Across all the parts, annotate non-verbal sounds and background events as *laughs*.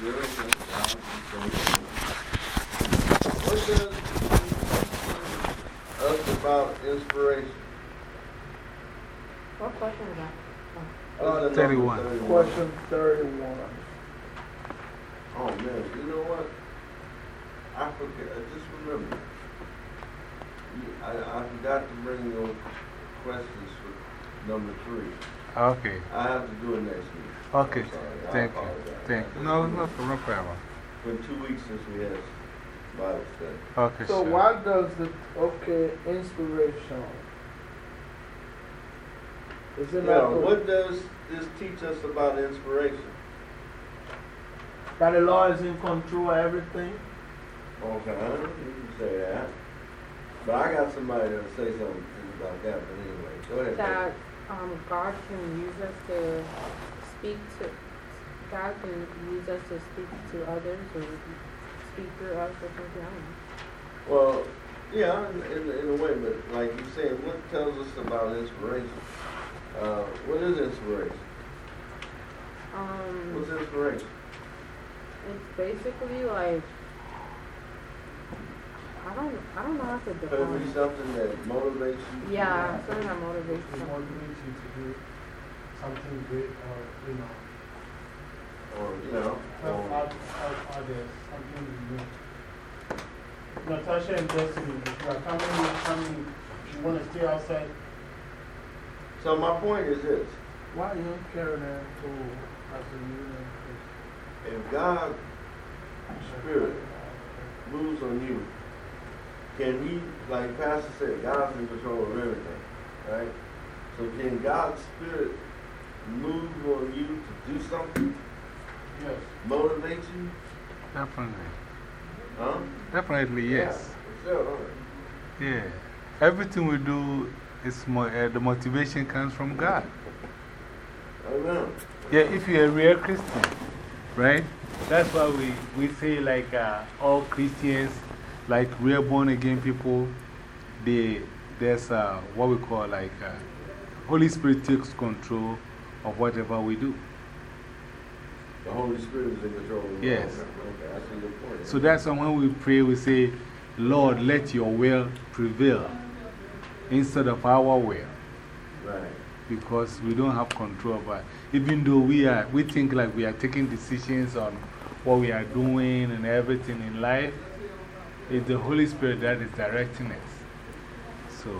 good. What does us about inspiration? What question is that? Uh, 31. Question 31. Oh man, you know what? I forget, I just remember. I, I forgot to bring your questions for number three. Okay. I have to do it next week. Okay. I'm sorry. I Thank you. Thank you. No, no, no problem. It's been two weeks since we had Bible study. Okay. So, sir. why does the, okay, inspiration? Is it Yeah, not what does this teach us about inspiration? that the Lord is in control of everything? Okay, you can say that. But I got somebody that'll say something about that, but anyway, go ahead. That um, God can use us to speak to, God can use us to speak to others or speak through us or something. I don't. Well, yeah, in, in, in a way, but like you said, what tells us about inspiration? Uh, what is inspiration? Um, What's inspiration? it's basically like, I don't, I don't know how to define. Could it be define it. something that motivates you? Yeah, something that motivates It you. motivates you to do something great or, you know, Or, you know, help, or, out, help others, something new. Natasha and Destiny, if you are coming, you are coming, if you want to stay outside, so my point is this. Why you don't carry that to as a union? If God Spirit moves on you, can He, like Pastor said, God's in control of everything, right? So can God's Spirit move on you to do something, yes. motivate you? Definitely. Huh? Definitely, yes. Yeah, for sure. Yeah. Everything we do, is mo uh, the motivation comes from God. Amen. Yeah, if you're a real Christian, right? That's why we, we say, like, uh, all Christians, like real born again people, they, there's uh, what we call like uh, Holy Spirit takes control of whatever we do. The Holy Spirit is in control. Yes. Okay, okay, I see. So that's why when we pray, we say, Lord, let your will prevail instead of our will. Right. because we don't have control over it. Even though we, are, we think like we are taking decisions on what we are doing and everything in life, it's the Holy Spirit that is directing us. So,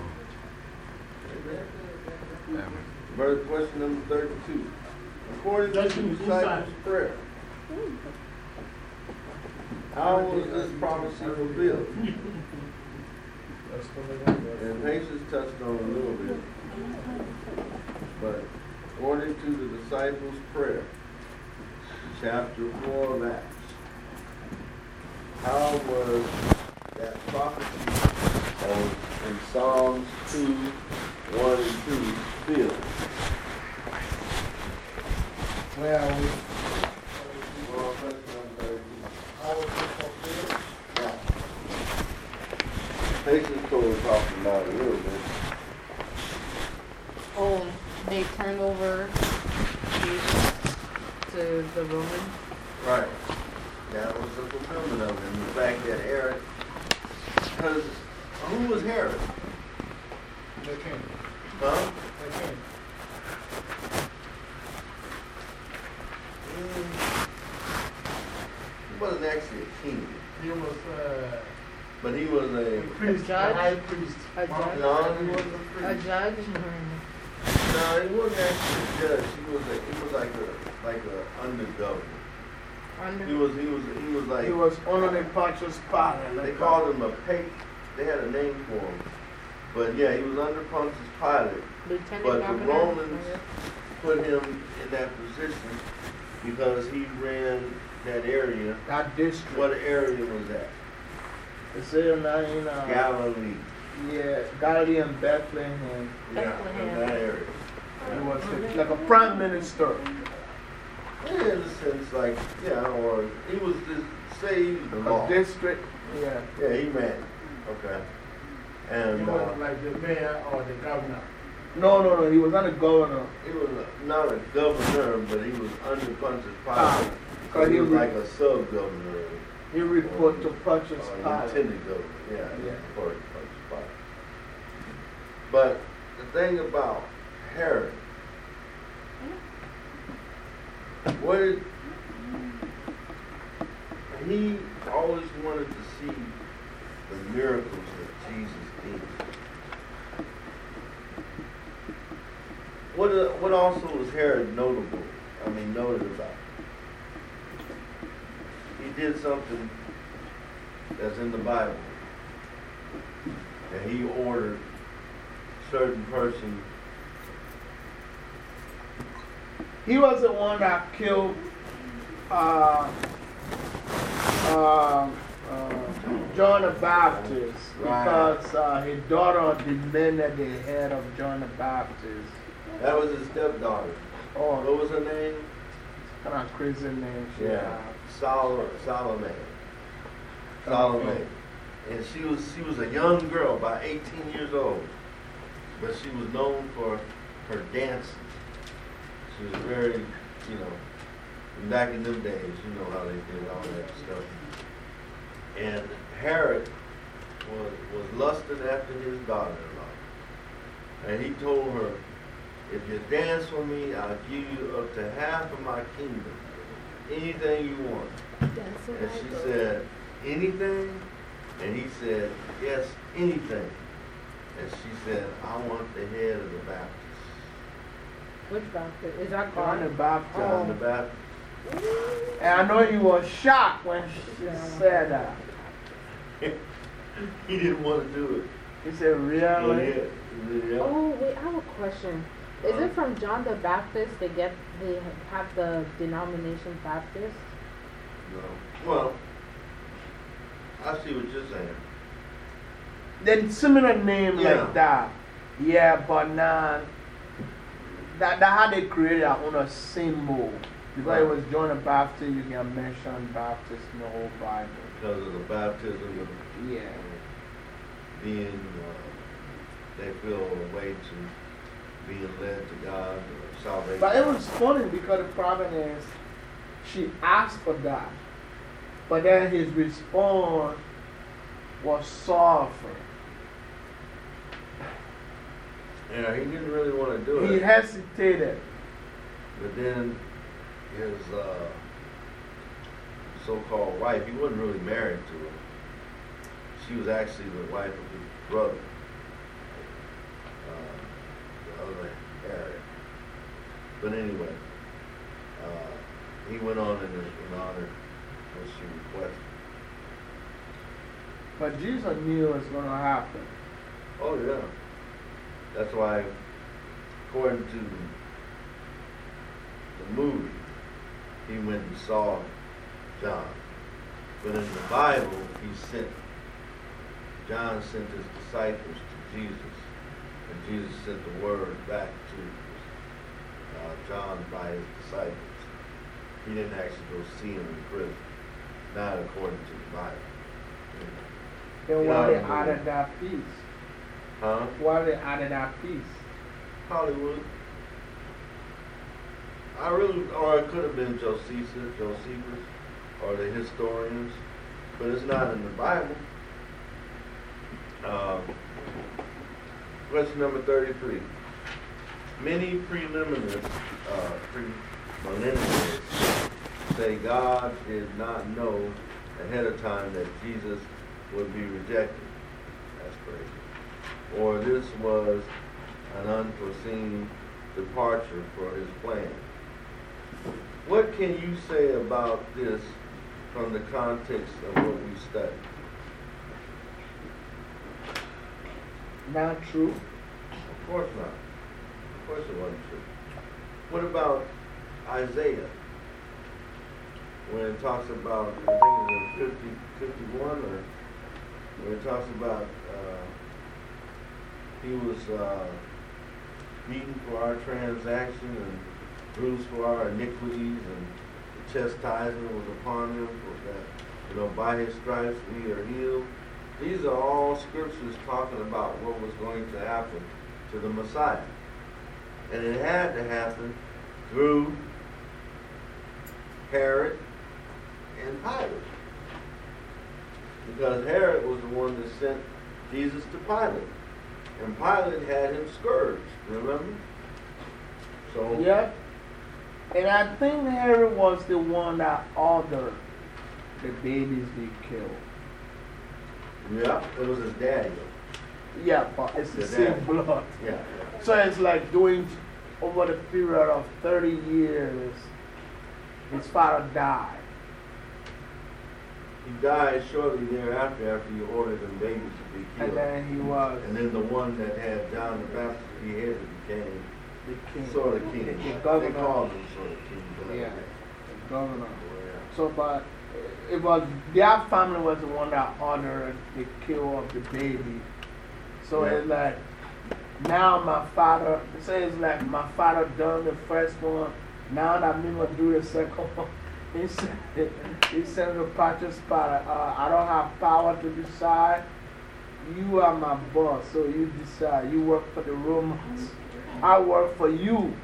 um, Verse question number 32. According to the disciples' prayer, how was this prophecy fulfilled? And Patience touched on a little bit. But according to the disciples' prayer, chapter 4 of Acts, how was that prophecy of, in Psalms 2, 1 and 2 fulfilled? Where are we? Well, question number 32. How was it fulfilled? Yeah. Patience told us talking about a little bit. Oh, they turned over Jesus to the Romans. Right. That was the fulfillment of it. And the fact that Herod, because who was Herod? The king, Huh? the king. Mm. He wasn't actually a king, He was uh, but he was a a. priest, a judge? high priest. A judge? No, he wasn't a A judge? No, he wasn't actually a judge. He was a, he was like a like a under governor. He was he was he was like He was under the Pontius Pilate. they called him a pay. They had a name for him, but yeah, he was under Pontius Pilate. Lieutenant But the Governor? Romans put him in that position because he ran that area. That district. What area was that? It's in, uh, in uh, Galilee. yeah, Galilee and Bethlehem. Yeah, in Bethlehem. that area. He was like a prime minister. Yeah, in a sense, like, yeah, or he was just, say he was the A law. district. Yeah. Yeah, he ran. Okay. He And, uh, was like the mayor or the governor. No, no, no, he was not a governor. He was a- not a governor, but he was under Pontius Ah, Pilate. So he he, was like a sub-governor. he report to or Pontius a Pilate. lieutenant governor, yeah, he Yeah. reported to Pontius Pilate. But the thing about Herod, what he always wanted to see the miracles that Jesus did. What, uh, what also was Herod notable, I mean, noted about? He did something that's in the Bible. And he ordered certain person, He was the one that killed uh, uh, uh, John the Baptist Right. because uh, his daughter demanded the head of John the Baptist. that was his stepdaughter. Oh, What was her name? kind of crazy name she Yeah, had. Sol- Salome. Salome. And she was, she was a young girl, about 18 years old. But she was known for her dancing. She was very, you know, back in them days, you know how they did all that stuff. And Herod was, was lusting after his daughter-in-law. And he told her, if you dance for me, I'll give you up to half of my kingdom. Anything you want. And she said, anything? And he said, yes, anything. And she said, I want the head of the Baptist. Which Baptist? Is that John the God? Baptist. Oh. John the Baptist. And I know he was shocked when she said that. *laughs* he didn't want to do it. He said, it. Really? Yeah. Yeah. Oh, wait, I have a question. Is it from John the Baptist they get, they have the denomination Baptist? No. Well, I see what you're saying. Then similar name Yeah. like that. Yeah, but now that, that how they created their own symbol. Because it was John the Baptist, you can mention Baptist in the whole Bible. Because of the baptism of Yeah. being, uh, they feel a way to being led to God or salvation. But it was funny because the problem is she asked for that. But then his response was softer. Yeah, he didn't really want to do He it. He hesitated. But then his uh, so-called wife, he wasn't really married to her. She was actually the wife of his brother, uh, the other Herod. But anyway, uh, he went on in, in honor what she requested. But Jesus knew it was going to happen. Oh yeah, that's why, according to the movie, he went and saw John. But in the Bible, he sent, John sent his disciples to Jesus, and Jesus sent the word back to uh, John by his disciples. He didn't actually go see him in prison, not according to the Bible. Then why they I added that piece? Huh? Why they added that piece? Hollywood. I really, or it could have been Josephus, Josephus, or the historians, but it's not in the Bible. Um, question number 33. Many preliminaries, uh, preliminaries say God did not know ahead of time that Jesus would be rejected. Or this was an unforeseen departure for his plan. What can you say about this from the context of what we studied? Not true. Of course not. Of course it wasn't true. What about Isaiah? When it talks about, I think it's in 50, 51, or when it talks about uh, he was uh, beaten for our transaction and bruised for our iniquities, and the chastisement was upon him for that. You know, by his stripes we are healed. These are all scriptures talking about what was going to happen to the Messiah. And it had to happen through Herod and Pilate. Because Herod was the one that sent Jesus to Pilate. And Pilate had him scourged, remember? So, Yeah. And I think Herod was the one that ordered the babies be killed. yeah, it was his daddy. Yeah, but it's the The same blood. Yeah. So it's like doing over the period of 30 years, his father died. He died shortly thereafter after he ordered them babies to be killed. And then he was And then the one that had John the Baptist beheaded became the king. sort of king. The, the They governor. called him sort of king. Yeah. The governor. Yeah. So, but it was their family was the one that ordered the kill of the baby. So Yeah. it's like now my father. It says like my father done the first one. Now that me gonna do the second *laughs* one. He said he said to Patrick's father, uh, I don't have power to decide. You are my boss, so you decide. You work for the Romans. I work for you,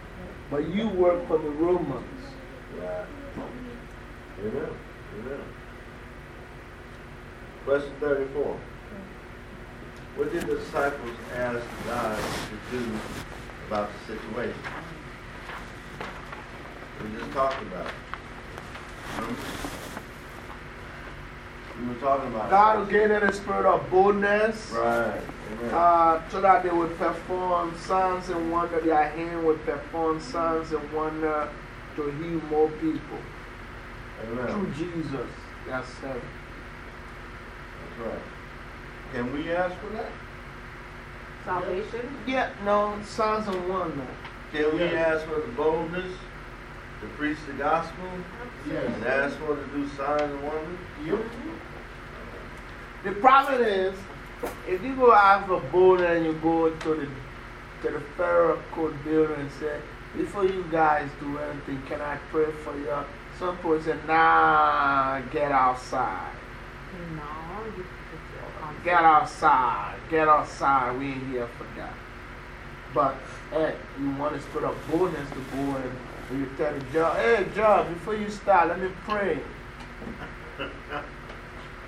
but you work for the Romans. Right. Amen. Amen. Question 34. What did the disciples ask God to do about the situation? We just talked about it. Remember? We were talking about God it. will give them a spirit of boldness. Right. Amen. Uh, so that they would perform signs and wonder. Their hand would perform signs and wonder to heal more people Amen. through Jesus. That's it. That's right. Can we ask for that? Salvation? Yeah, no, signs and wonder. Can we Yes. ask for the boldness to preach the gospel? Yes. And ask for to do signs and wonders? Yep. The problem is, if you go ask for boldness and you go to the to the federal court building and say, before you guys do anything, can I pray for you? Some people say, nah, get outside. No. You, it's Get outside. Get outside. We ain't here for that. But, hey, you want to put up boldness to go and and you tell the judge, hey, judge, before you start, let me pray.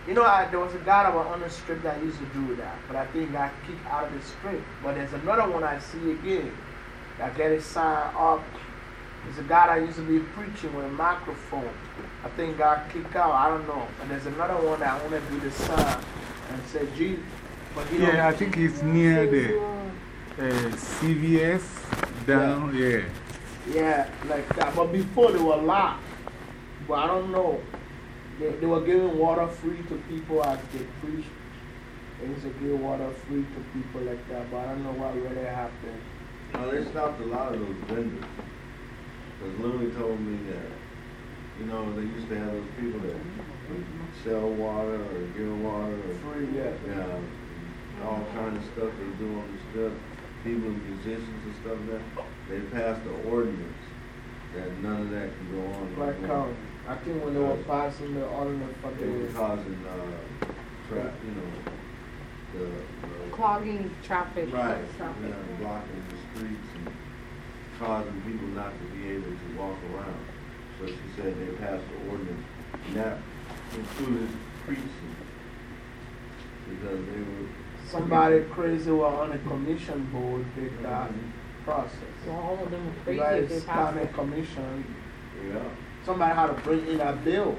You know, I, there was a guy that was on the strip that used to do that, but I think got kicked out of the strip. But there's another one I see again that get his sign up. There's a guy that used to be preaching with a microphone. I think got kicked out. I don't know. And there's another one that want to do the sign and say Jesus. But he Yeah, I think it's near the uh, CVS down, yeah. yeah, like that. But before they were locked. But I don't know. They, they were giving water free to people as they preached. They used to give water free to people like that. But I don't know what really happened. No, they stopped a lot of those vendors. Because Louis told me that, you know, they used to have those people that sell water or give water or, Free, yeah. yeah, all kind of stuff they do on the strip. People, musicians and stuff like that. They passed an ordinance that none of that can go on. Black anymore. County. I think when they were passing the ordinance for They were the. causing, uh, trap, you know, the, the clogging traffic. Right, Traffic. yeah, blocking the streets and causing people not to be able to walk around. So she said they passed the ordinance, and that included preaching. Because they were. Somebody crazy was on a commission board did that process. Well, all of them were You crazy if guys they passed county it. commission. Yeah. Somebody had to bring in a bill.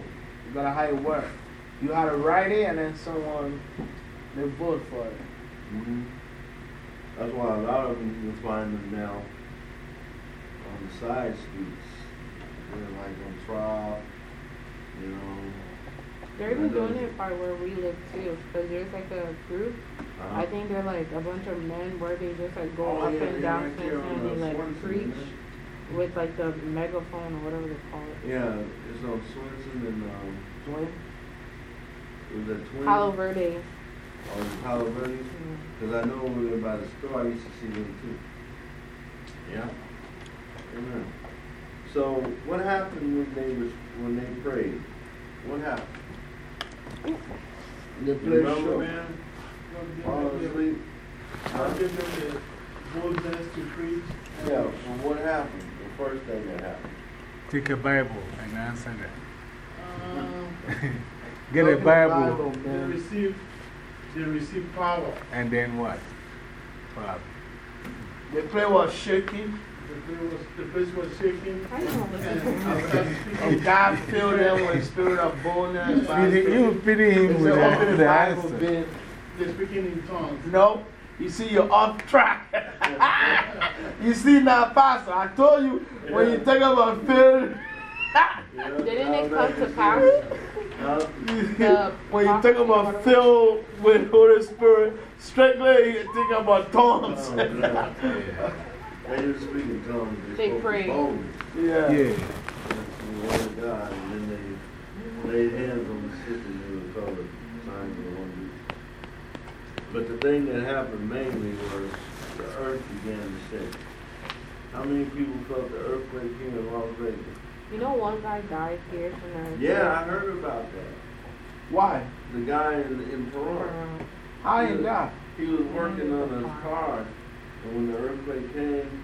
You gotta how it work. You had to write it and then someone, they vote for it. hmm That's why a lot of them, you find them now on the side streets. They're like on trial, you know. They're even doing it by where we live too, because there's like a group. uh-huh. I think they're like a bunch of men where they just like go Oh, up yeah, and down right there and on, they like Swenson, preach isn't with like the megaphone or whatever they call it. Yeah, it's on Swenson and, um, Twin? it was that Twin? Palo Verde. Or the Palo Verde? Yeah. Because I know over there by the store, I used to see them too. Yeah. Amen. So, what happened when they was, when they prayed? What happened? They You play remember, show. man? Fall asleep? I'll give them boldness to preach. Yeah, well, what happened? The first thing that happened. Take a Bible and answer Um, that. *laughs* Get a in the Bible They receive, they receive power. and then what? Wow. The place was shaking, The place was, the place was shaking. And I started and speaking. God filled them with a spirit of boldness. by Feeding, you feeding him with said, the, the the Bible, answer. Ben. They're speaking in tongues. No, you see, you're off track. *laughs* you see now, Pastor, I told you when you talk about failure, Didn't it come to pass? *laughs* The when you talk about filled with Holy Spirit, straightly you think about tongues. Oh, *laughs* Yeah. They were speaking tongues. They spoke prayed. boldly. yeah. Yeah. That's the word of God. And then they laid hands on the sick and they were covered. Signs and wonders. But the thing that happened mainly was the earth began to shake. How many people felt the earthquake here in Las Vegas? You know, one guy died here tonight. Yeah, I heard about that. Why? The guy in, in Pahrump. How you got? He was working on his car, and when the earthquake came,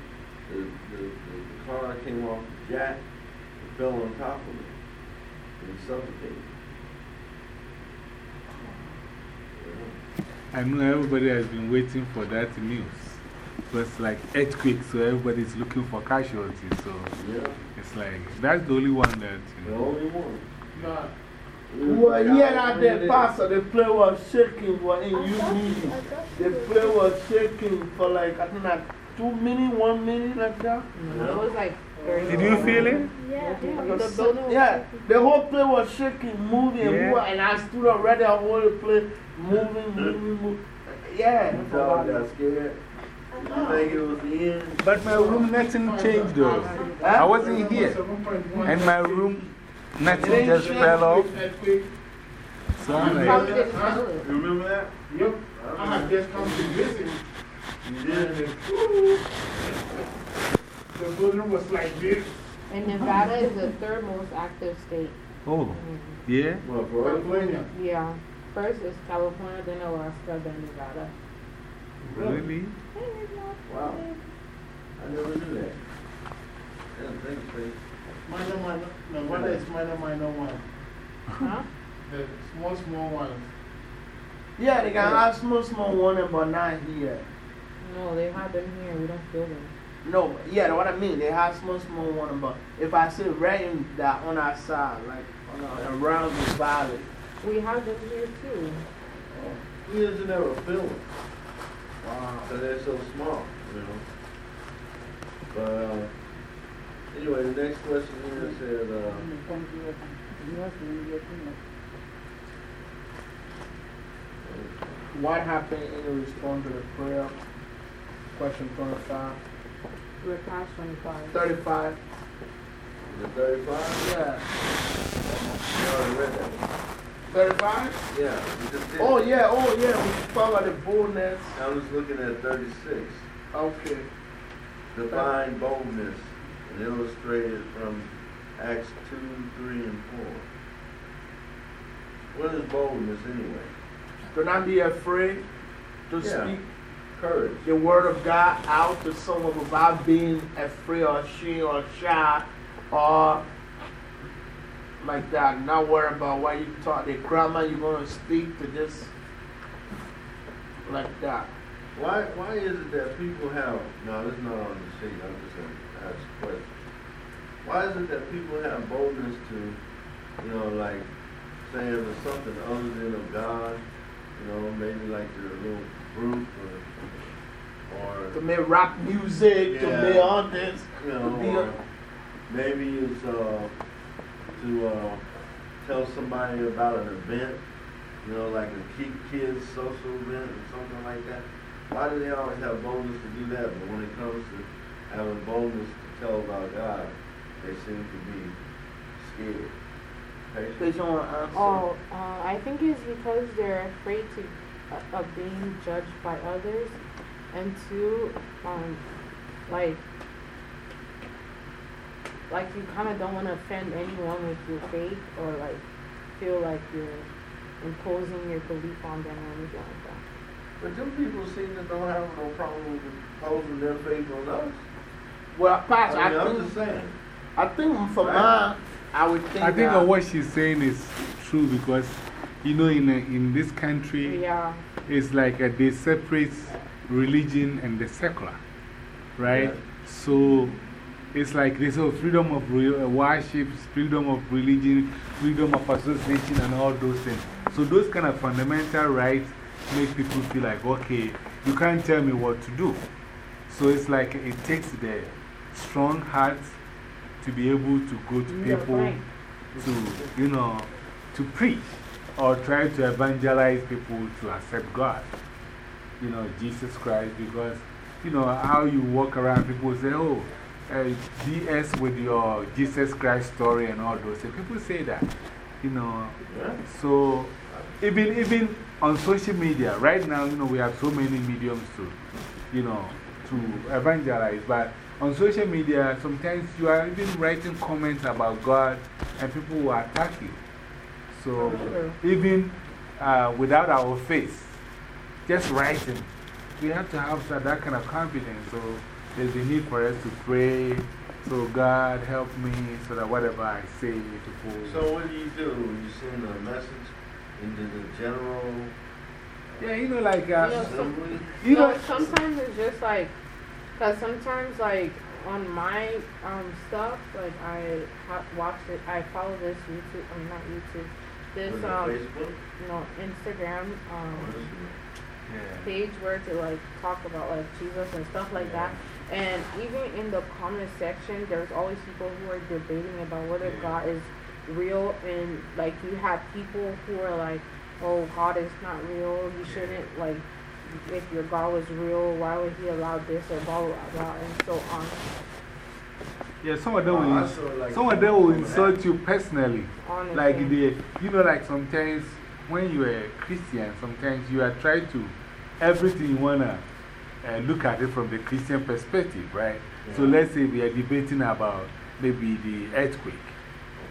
the, the, the, the car came off the jack and fell on top of him. And he suffocated. Yeah. I know everybody has been waiting for that news. It was like earthquake, so everybody's looking for casualties. So Yeah, it's like, that's the only one that, you the only one. Nah, Well, yeah, that there, Pastor, the place was shaking for in you meeting. The place was shaking for like, I think like two minutes, one minute like that. No, it was like Did you feel it? Yeah, yeah. The Yeah, the whole place was shaking, moving, Yeah. moving, and I stood already, the whole place moving, moving, moving. Yeah. You I got scared? You think it was the end? But my room, nothing changed though. I wasn't here. And my room, nothing It just shake. fell off. Earthquake. So I'm like, didn't feel it. You remember that? Yep. I had just come to visit. You did? The building was like this. And Nevada is the third most active state. oh, mm-hmm. yeah? Well, for? California. Yeah. First is California, then Alaska, then Nevada. Really? Wow. I never knew that. Yeah, thanks, Faith. Minor, minor. Nevada is minor, minor one. Huh? The small, small ones. Yeah, they got a lot of small, small one, but not here. No, they have them here. We don't feel them. No, but yeah, what I mean, they have small, small one, but if I say right in that on our side, like on our, around the valley, We have them here too. He doesn't ever feel it. wow. Because they're so small, you know. But, uh, anyway, the next question here said, uh, What happened in response to the prayer? Question 25. We're past 25. 35. the 35? Yeah. You already read that one. 35? Yeah, we just did. Oh, yeah, oh, yeah, we talk about the boldness. I was looking at 36. Okay. Divine boldness, and illustrated from Acts 2, 3, and 4. What is boldness anyway? Do not be afraid to Yeah. speak Courage. the word of God out to someone without being afraid or ashamed or shy or like that. Not worry about what you taught, the grammar you're going to speak to just like that. Why, why is it that people have, no, this is not on the sheet, I'm just to ask a question. Why is it that people have boldness to, you know, like saying there's something other than of God, you know, maybe like their little group or, To or make rap music, to Yeah. make all this. you know, maybe it's uh, to uh, tell somebody about an event, you know, like a keep kids social event or something like that. Why do they always have boldness to do that, but when it comes to having boldness to tell about God, they seem to be scared? Patience? They don't want to answer. Oh, uh, I think it's because they're afraid to, uh, of being judged by others, and two, um, like, like you kind of don't want to offend anyone with your faith, or like feel like you're imposing your belief on them or anything like that. But them people seem to don't have no problem with posing their faith on us. Well, Pastor, I mean, I I'm think, just saying. I think for Right. mine, I would think I think that, what she's saying is true because, you know, in, in this country, Yeah. it's like uh, they separate religion and the secular, right? Yeah. So it's like there's a freedom of uh, worship, freedom of religion, freedom of association, and all those things. So those kind of fundamental rights make people feel like, okay, you can't tell me what to do. So it's like it takes the strong heart to be able to go to You're people to, you know, to preach or try to evangelize people to accept God, you know, Jesus Christ, because, you know, how you walk around, people say, oh, uh, BS with your Jesus Christ story and all those things. People say that, you know. Yeah. So, even, even on social media, right now, you know, we have so many mediums to, you know, to evangelize, but on social media, sometimes you are even writing comments about God and people will attack you. So, Sure. even uh, without our face, just writing, we have to have that, that kind of confidence. So, there's a need for us to pray. So, God help me so that whatever I say, people. So what do you do? You send a message into the general yeah, you know, like, uh, You know, assembly? you know, no, sometimes it's just like, because sometimes, like, on my um, stuff, like, I ha watch it, I follow this YouTube, I mean, not YouTube, this, it um, Facebook? know, Instagram um, yeah. page where to, like, talk about, like, Jesus and stuff like that. And even in the comment section, there's always people who are debating about whether Yeah. God is real. And, like, you have people who are like, oh, God is not real. You shouldn't, like, if your God was real, why would he allow this or blah, blah, blah, and so on. Yeah, some of them will, I ins- like, some of them will insult you personally. Honestly. Like they, you know, like sometimes when you are a Christian, sometimes you are trying to, everything you want to uh, look at it from the Christian perspective, right? So let's say we are debating about maybe the earthquake.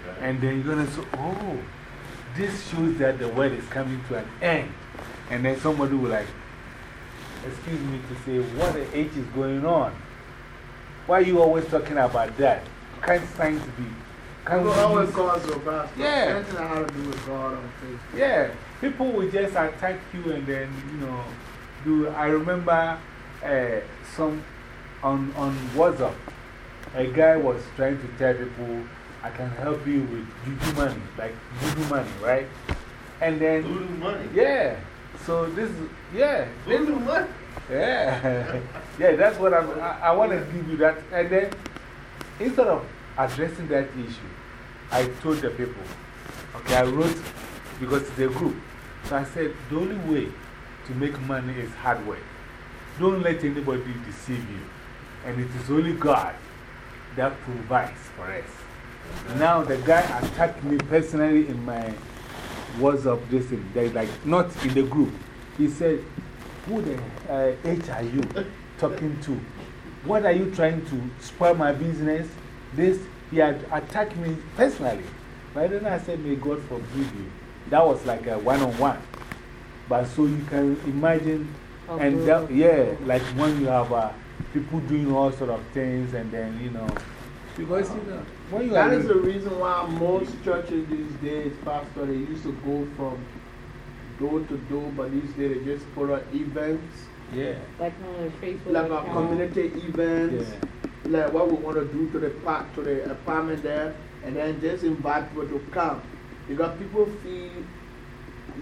Okay. And then you're going to say, oh, this shows that the world is coming to an end. And then somebody will like, excuse me to say, what the H is going on? Why are you always talking about that? Can't science be? Can't always use- call so Pastor. Yeah. Anything that has to do with God on Facebook. Yeah, people will just attack you and then, you know, do. I remember uh, some on, on WhatsApp, a guy was trying to tell people, I can help you with juju money, like juju money, right? And then, Voodoo money. yeah, so this is, yeah, money. yeah, *laughs* yeah, that's what I'm, I, I want to give you that. And then, instead of addressing that issue, I told the people, okay, I wrote, because it's a group. So I said, the only way to make money is hard work. Don't let anybody deceive you. And it is only God that provides for us. Now, the guy attacked me personally in my WhatsApp, this thing, they like, not in the group. He said, Who the uh, H are you talking to? What are you trying to spoil my business? This, he had attacked me personally. But then I said, May God forgive you. That was like a one on one. But so you can imagine, A and that, yeah, like when you have uh, people doing all sort of things, and then, you know, because, you know, when you That are. is the reason why most churches these days, Pastor, they used to go from door to door, but these days they just put on events, yeah. Like on their Facebook like a account. community events, Yeah. like what we want to do to the park, to the apartment there, and then just invite people to come. Because people feel,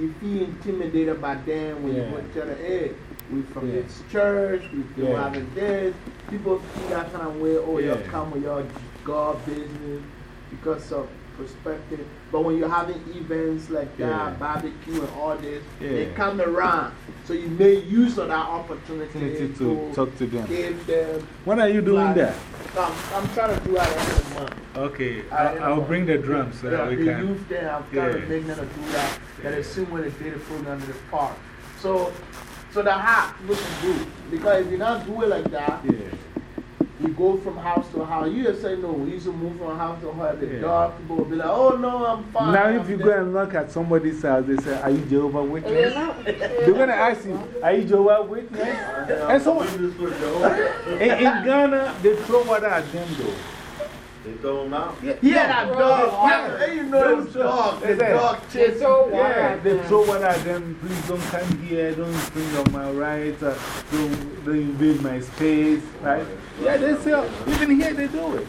you feel intimidated by them when Yeah. you go tell them, hey, we from Yeah. this church, we do Yeah. having this. People feel that kind of way, oh, Yeah. you'll come with your God business because of perspective. But when you're having events like that, Yeah. barbecue and all this, they Yeah. come around. So you make use of that opportunity Opportunity to talk to them. give them. When are you doing Like- that? I'm, I'm trying to do that every month. Okay, I I'll, I'll know. bring the drums so Yeah, the can. youth there, I'm trying to Yeah. make them to do that. That is soon when they did the program in the park. So, so the hat looks good. Because if you not do it like that, Yeah. We go from house to house. You just say no. We used to move from house to house. The Yeah. dog people will be like, oh no, I'm fine. Now, I'm if you dead." go and knock at somebody's house, they say, Are you Jehovah And Witness? they're not- They're going to ask you, Are you Jehovah Witness? And so, Witness for Jehovah. in, in Ghana, they throw water at them, though. They throw them out. Yeah, Yeah, that dog. Yeah. Hey, you know Don't this throw- dog. The They say- dog They chasing. throw Yeah, they throw one at them. Please don't come here. Don't spring on my rights. Uh, don't, don't invade my space. Right? Yeah, they say, even here they do it.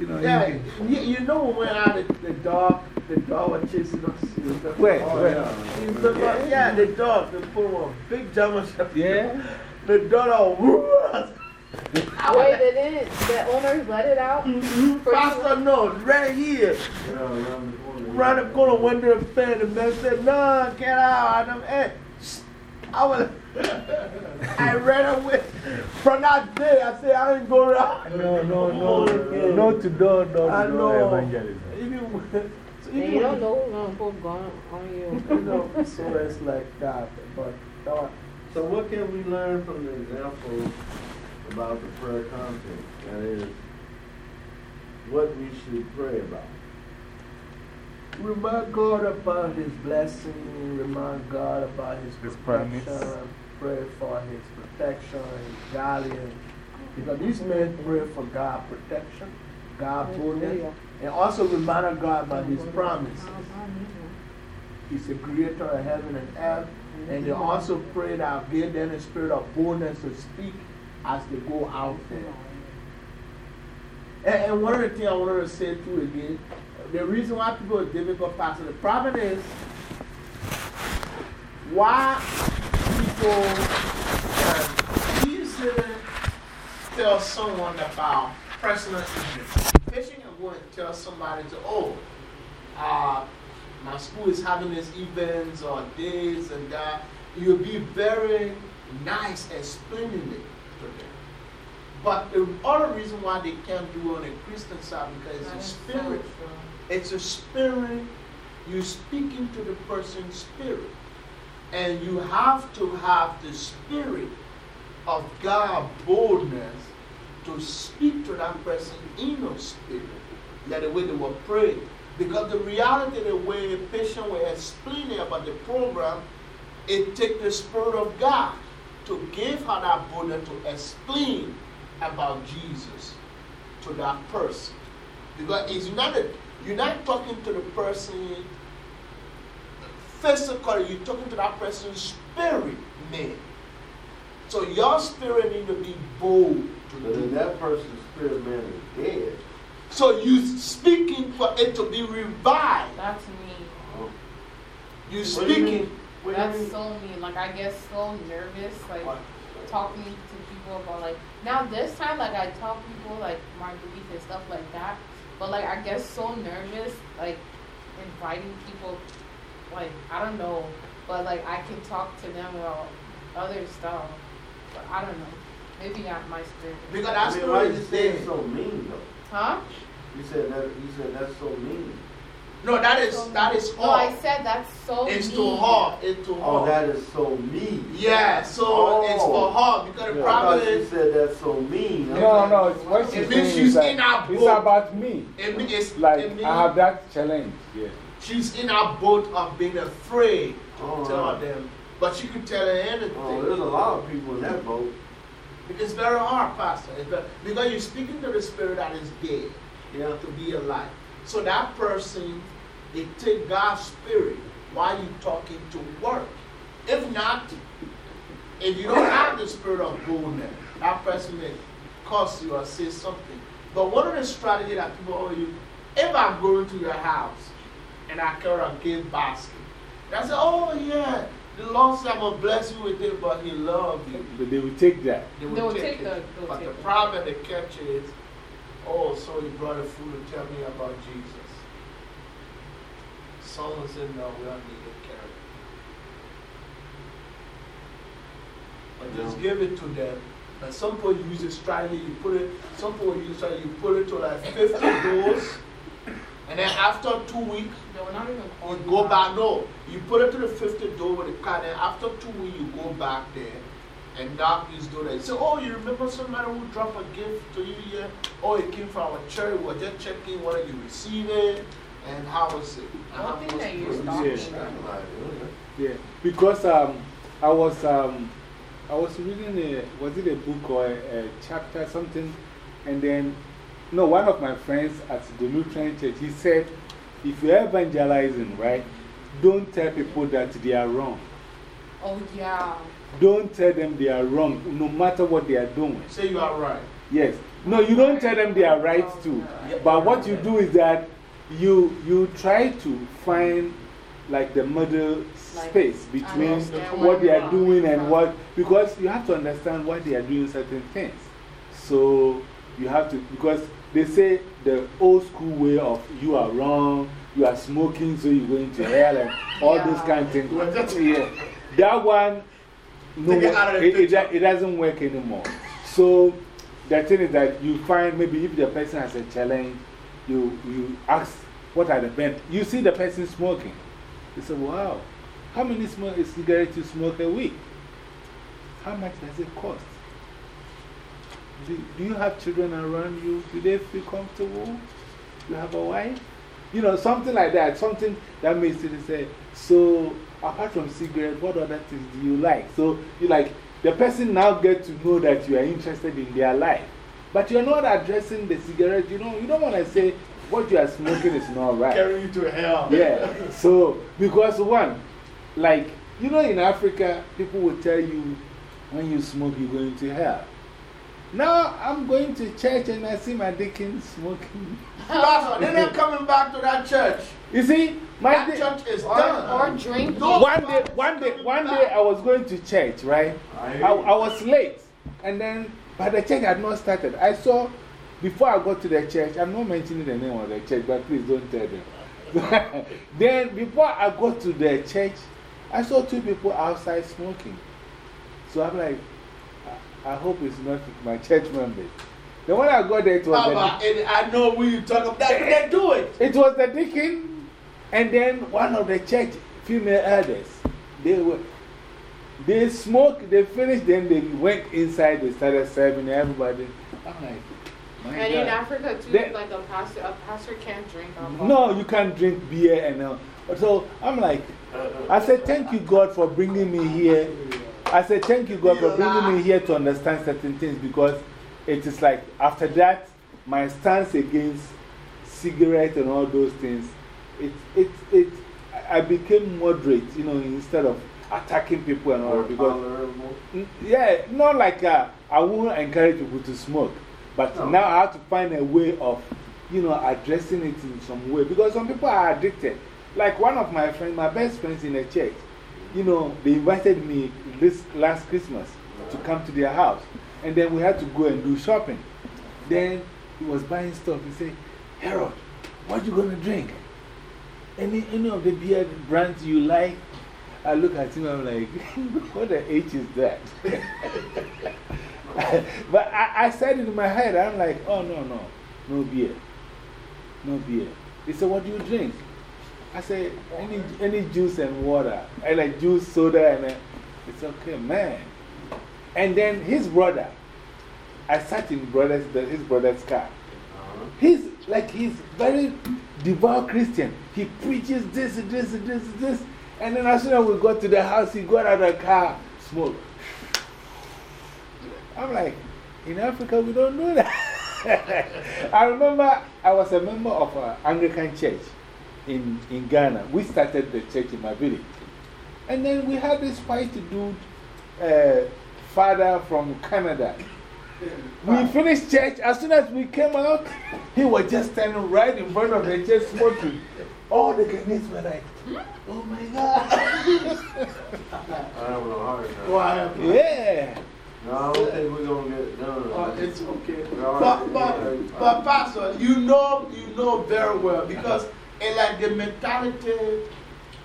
You know, Yeah, you- you, you know when we went out, the, the dog, the dog was chasing us. It Where? Oh, Where? yeah. He was the- yeah, the dog, they put him on big German Shepherd. yeah. The dog, whoo, Wait, they didn't, the owners let it out? For Pastor, no, right here. Yeah, around the corner. Around the corner, window and fan, the man said, no, get out. I, don't, eh. I was, I ran away. From that day, I said, I ain't going out. No, no, no. Okay. No to door, door I to know. door evangelism. Even when, so And even you don't when- know who's gonna put gun on you. you know, so it's like that. But uh, So, what can we learn from the example about the prayer content? That is, what we should pray about. remind God about His blessing, remind God about His His protection, promise. pray for His protection, His guidance. Because these men pray for God protection, God boldness, and also remind God about His promises. He's the creator of heaven and earth. And they also pray that I give them a spirit of boldness to speak as they go out there. And, and one of the things I wanted to say too again, the reason why people are difficult pastor, the problem is why people can easily tell someone about personal issues. Patience can go and tell somebody to, oh, uh, my school is having these events or days and that. You'll be very nice explaining it. But the other reason why they can't do it on a Christian side because it's a spirit. It's a spirit. You're speaking to the person's spirit. And you have to have the spirit of God boldness to speak to that person in your spirit. That the way they will pray. Because the reality, the way a patient will explain it about the program, it takes the Spirit of God to give her that boldness to explain about Jesus to that person. Because it's not a, you're not talking to the person physically, you're talking to that person's spirit, man. So your spirit need to be bold to But do if that. that person's spirit man is dead, So you speaking for it to be revived. That's me. oh, You What speaking. mean? what do you That's mean? so mean. Like I get so nervous, like What? talking to people about like now this time like I tell people like my belief and stuff like that. But like I get so nervous like inviting people like I don't know. But like I can talk to them about other stuff. But I don't know. Maybe not my spirit. Because I that mean, why you is saying so mean though? Huh? You said that. You said that's so mean. No, that is that is No, I said that's so It's mean. too hard. It's too Oh, hard. that is so mean. Yeah, so Oh. it's for hard because the problem thought you said that's so mean. No, no, no. It's what she's It means saying she's is in our it's boat. about me. it, mean- it's Like, it mean I have that challenge. Yeah. she's in our boat of being afraid to Oh, tell right. them, but she could tell her anything. Oh, there's a lot of people in that boat. It's very hard, Pastor. It's very, because you're speaking to the spirit that is dead. Yeah. to be alive. So that person, it take God's spirit while you talking to work. If not, if you don't have the spirit of boldness, that person may curse you or say something. But one of the strategies that people owe you, if I go into your house and I carry a gift basket, they say, oh yeah, the Lord said I'm going to bless you with it, but he loves you. But they will take that. They They will take, take it. the- they'll but take the it. problem they catch is, oh, so you brought a food to tell me about Jesus. Someone said, no, we don't need to carry. But just No. give it to them. At some point you use a strategy, you put it, some people use a strategy, you put it to like 50 doors. And then after two weeks, They will not even you you go back, no, you put it to the 50 door with the card, and after two weeks, you go back there and knock his door and say, Oh, you remember somebody who dropped a gift to you here? Oh, it came from our church. We were just checking whether you received it and how was it? I don't think that you're Yeah. Yeah, because um, I was um, I was reading a was it a book or a, a chapter something, and then no one of my friends at the Lutheran Church he said, if you're evangelizing, right, don't tell people that they are wrong. Oh, yeah. Don't tell them they are wrong, no matter what they are doing. Say you are right. Yes. No, you don't tell them they are right too. But what you do is that you, you try to find like the middle Like, space between what they are doing and what, because you have to understand why they are doing certain things. So you have to, because they say the old school way of you are wrong, you are smoking, so you're going to hell, and all those kind of things. Yeah. That one, no, it out of the it, it, it doesn't work anymore. So the thing is that you find maybe if the person has a challenge, you, you ask what are the benefits. You see the person smoking. You say, wow, how many smoke, cigarettes you smoke a week? How much does it cost? Do, do you have children around you? Do they feel comfortable? You have a wife? You know, something like that. Something that makes you say, so apart from cigarettes, what other things do you like? So you like, the person now get to know that you are interested in their life. But you're not addressing the cigarette. You, know, you don't want to say what you are smoking is not right. Carry you to hell. Yeah. So, because one, like, you know, in Africa, people will tell you when you smoke, you're going to hell. Now, I'm going to church and I see my deacon smoking. Pastor, they're not coming back to that church. You see, my That church is Or, done. or drinking. One day, one day, one day I was going to church, right? I, I was late. And then, but the church had not started. I saw, before I got to the church, I'm not mentioning the name of the church, but please don't tell them. *laughs* then, before I got to the church, I saw two people outside smoking. So I'm like, I, I hope it's not my church members. Then when I got there, it was, Papa, and I know when you talk about that, they eh, do it. it was the deacon and then one of the church female elders. They were. They smoked, they finished, then they went inside, they started serving everybody. I'm like, my And in Africa, too, They- like a pastor, a pastor can't drink alcohol. No, you can't drink beer and all. So I'm like, I said, thank you, God, for bringing me here. I said, thank you, God, for bringing me here to understand certain things because it is like, after that, my stance against cigarette and all those things, it, it, it, I became moderate, you know, instead of attacking people and all because Yeah, not like uh, I won't encourage people to smoke, but No. now I have to find a way of, you know, addressing it in some way because some people are addicted. Like one of my friends, my best friends in the church, you know, they invited me this last Christmas to come to their house, and then we had to go and do shopping. Then he was buying stuff. He said, Harold, what you going to drink? Any, any of the beer brands you like? I look at him, I'm like, *laughs* what the H is that? *laughs* but I, I said it in my head, I'm like, oh, no, no, no beer. No beer. He said, what do you drink? I said, any, any juice and water. I like juice, soda, and uh, it's okay, man. And then his brother, I sat in brother's, the, his brother's car. He's like, he's very devout Christian. He preaches this, this, this, this. And then as soon as we got to the house, he got out of the car, smoke. I'm like, in Africa, we don't do that. *laughs* I remember I was a member of an Anglican church in, in Ghana. We started the church in my village. And then we had this white dude, uh, father from Canada. We finished church. As soon as we came out, he was just standing right in front of the church smoking. All the Ghanaians were like, oh my God. *laughs* I have no heart attack. Why? yeah. No, I don't think we're going to get it done. Oh, it's okay. All But, right. but, but, Pastor, you know, you know very well because in like the mentality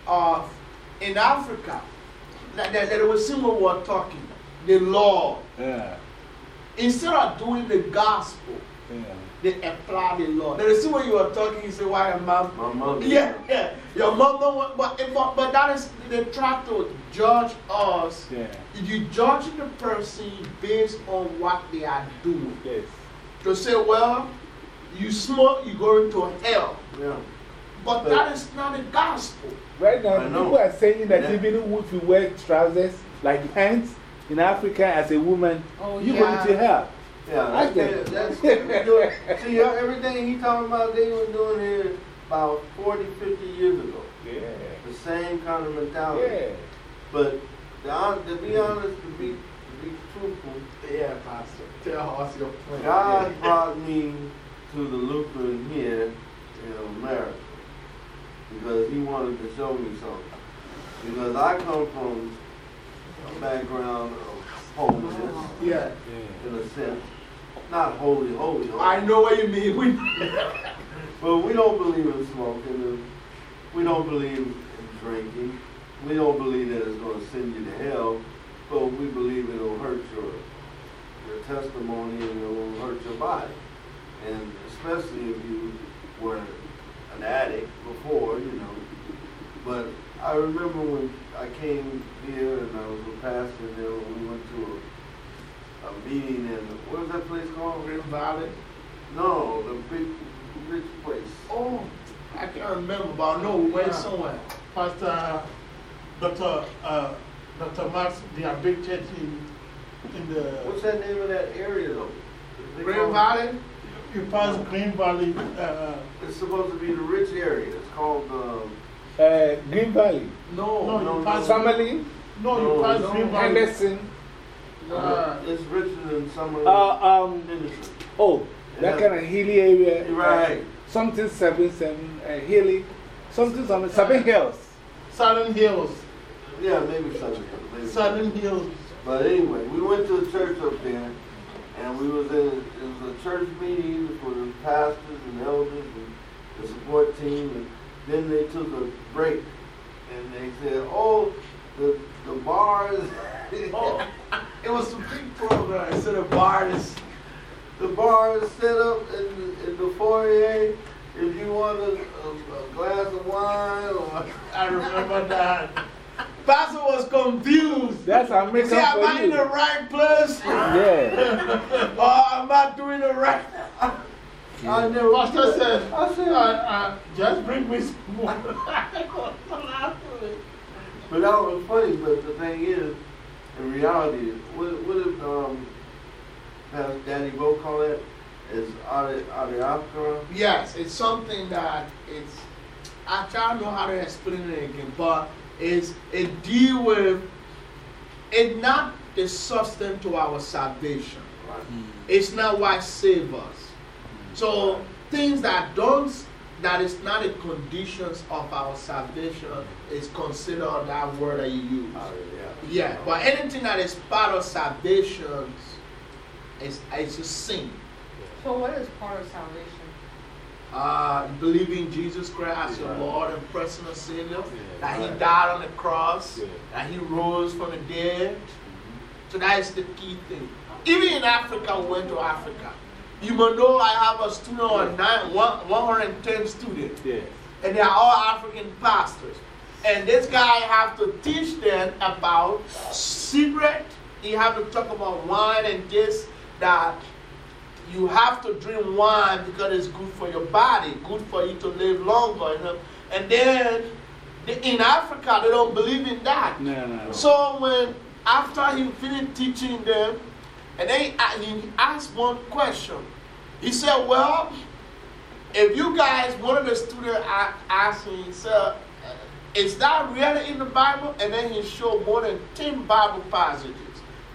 of in Africa, like that, there was someone were talking, the law. Yeah. Instead of doing the gospel, Yeah. They apply the law. Now, you see when you are talking, you say, why your mom? My mother. Yeah, yeah. Your mom don't want, but, but, but that is, they try to judge us. Yeah. You judge the person based on what they are doing. Yes. To say, well, you smoke, you're going to hell. Yeah. But But- that is not the gospel. Right now, people are saying that Yeah. even if you wear trousers like pants in Africa as a woman, Oh, you yeah. go to hell. Yeah, I get- that's, *laughs* that's see, everything he talking about, they were doing here about 40, 50 years ago. Yeah. The same kind of mentality. Yeah. But to, hon- to be honest, to be, to be truthful, Yeah, Pastor. Tell us your plan. God brought me to the Lutheran here in America because He wanted to show me something. Because I come from a background of holiness, Yeah. in a sense. Not holy, holy, holy. I know what you mean. We, *laughs* But we don't believe in smoking. and We don't believe in drinking. We don't believe that it's going to send you to hell. But we believe it'll hurt your your testimony and it'll hurt your body. And especially if you were an addict before, you know. But I remember when I came here and I was a pastor there we went to a, a meeting in, what was that place called? Green Valley. No, the big, rich place. Oh, I can't remember, but I know we went somewhere. Pastor Dr. Uh, Dr. Max, they are big church in, in the. What's that name of that area though? They Green Valley? You pass Green Valley. Uh, It's supposed to be the rich area. It's called, um, Uh, Green Valley, No. no, no, you pass. Summerlin, No, No, you pass no. Green Valley. Henderson. Uh, it's richer than some of Uh, um, Henderson. oh, that kind of hilly area. You're right. Something seven, seven, uh, hilly. Something, something, seven hills. Southern Hills. Yeah, maybe Southern Hills. maybe Southern Hills. But anyway, we went to a church up there, and we was in, it was a church meeting for the pastors and elders and the support team, and then they took a break, and they said, oh, the, the bars, Oh, *laughs* it was a big program. Instead of bars. the bar is set up in, the- in the foyer, if you want a, a, a glass of wine or *laughs* I remember that. Pastor was confused. That's He American said, Am I for in the right place? Yeah. *laughs* or am I doing the right? I never Pastor said, I uh, said, uh, just bring me some more. But that was funny, but the thing is, in reality, what, what if, um, Pastor Daddy Bo call it, is adiaphora? Yes, it's something that it's. I try to know how to explain it again, but it's it deal with it's not the substance to our salvation. It's not what save us. So things that don't that is not the conditions of our salvation is considered that word that you use. Yeah, but anything that is part of salvation is is a sin. So what is part of salvation? uh, believing Jesus Christ as your Lord and personal Savior, that He died on the cross, that He rose from the dead. So that is the key thing. Even in Africa, we went to Africa. You may know I have a student of nine, one, 110 students, Yeah. and they are all African pastors. And this guy have to teach them about cigarette. He have to talk about wine and this, that you have to drink wine because it's good for your body, good for you to live longer. You know? And then the- in Africa, they don't believe in that. No, no, no. So when after he finished teaching them, and then he asked one question. He said, "Well, if you guys, one of the students asked he said, is that really in the Bible?" And then he showed more than ten Bible passages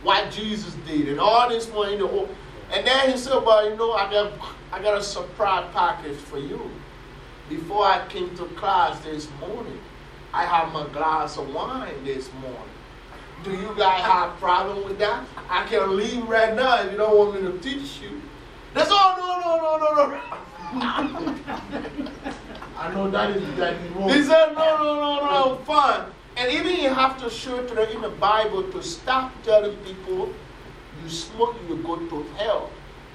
what Jesus did and all this one in the whole. And then he said, "Well, you know, I got I got a surprise package for you. Before I came to class this morning, I had my glass of wine this morning." Do you guys have a problem with that? I can leave right now if you don't want me to teach you. That's all. No, no, no, no, no. *laughs* I know that is that is wrong. He said, no, no, no, no, no fine. And even you have to show it to them in the Bible to stop telling people you smoke, you will go to hell.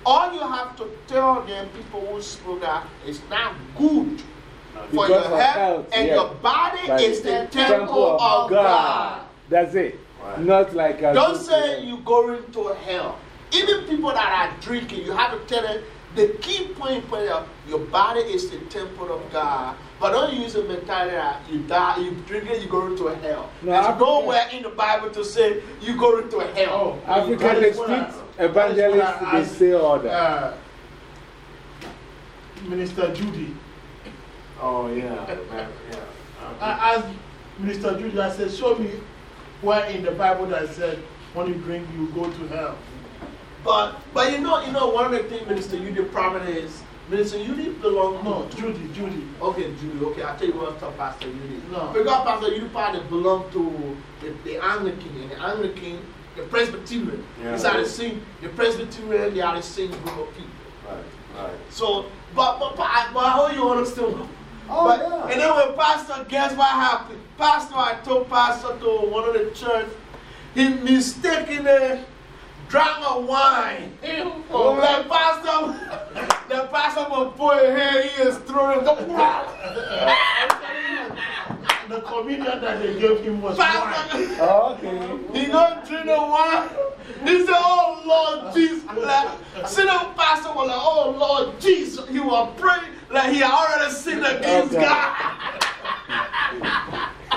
all you have to tell them people who smoke that it's not good for Because your health, health, and yeah. your body But is the temple, temple of of God. God. That's it. Right. Not like a Don't say you're going to hell. Even people that are drinking, you have to tell them the key point for your, your body is the temple of God. But don't use the mentality that you die, you drink it, you go into hell. No, There's Africa- nowhere in the Bible to say you go into hell. Oh, African that the is street that is what I evangelists, they asked, say all that. uh, Minister Judy. Oh, yeah, yeah. I asked Minister Judy, I said, show me where in the Bible that said when you drink, you go to hell. But but you know, you know, one of the things Minister Yudi problem is Minister Yudi belong No, to Judy, Judy. Okay, Judy, okay, I'll tell you what to Pastor Yudi. No. Because Pastor Yudi probably belong to the, the Anglican, and the Anglican, the Presbyterian. Yeah. It's how they sing, the Presbyterian, they are the same group of people. Right, right. So, but, but, but, I- but how you understand? Oh, but, yeah. And then when Pastor, guess what happened? Pastor, I told Pastor to one of the church, he mistakenly drank a wine. Oh, the pastor, the pastor will put his hand in his throat and The communion that they gave him was wine. Pastor, Oh, okay. he don't drink the wine. He said, Oh Lord Jesus. Like, sit up, Pastor was like, Oh Lord Jesus. He was praying like he already sinned against Okay. God.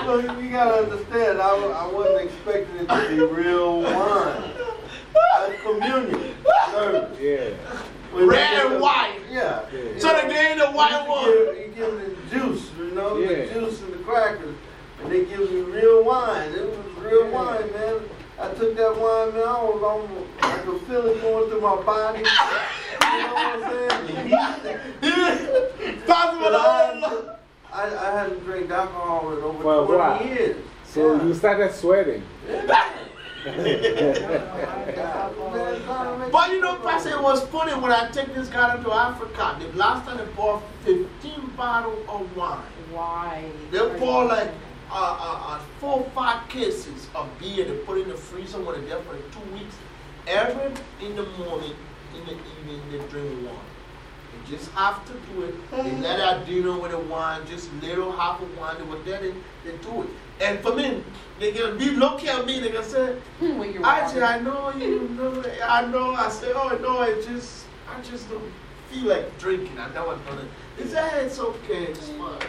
So *laughs* you gotta understand, I, I wasn't expecting it to be real wine. That's communion. service. Yeah. When Red and the- white. Yeah. So they gave the white one. You give, you give them the juice, you know, Yeah. the juice and the crackers. And they give me real wine. It was real wine, man. I took that wine, man. I was almost, I could feel it going through my body. You know what I'm saying? Pastor was I, Lord. I, I hadn't drank alcohol in over For a 20 while. years. So Yeah. you started sweating. But you know, Pastor, it was funny when I take this guy to Africa. The last time they bought 15 bottles of wine. Why? They pour like uh, uh, uh, four or five cases of beer. They put in the freezer when they're there for two weeks. Every in the morning, in the evening, they drink wine. They just have to do it. They let out dinner with the wine, just little half of wine. They were there, they, they do it. And for me, they can be looking at me, they can say, when you're I I know you know, I know. I say, oh no, I just, I just don't feel like drinking. I never done it. They say, hey, it's okay, it's fine.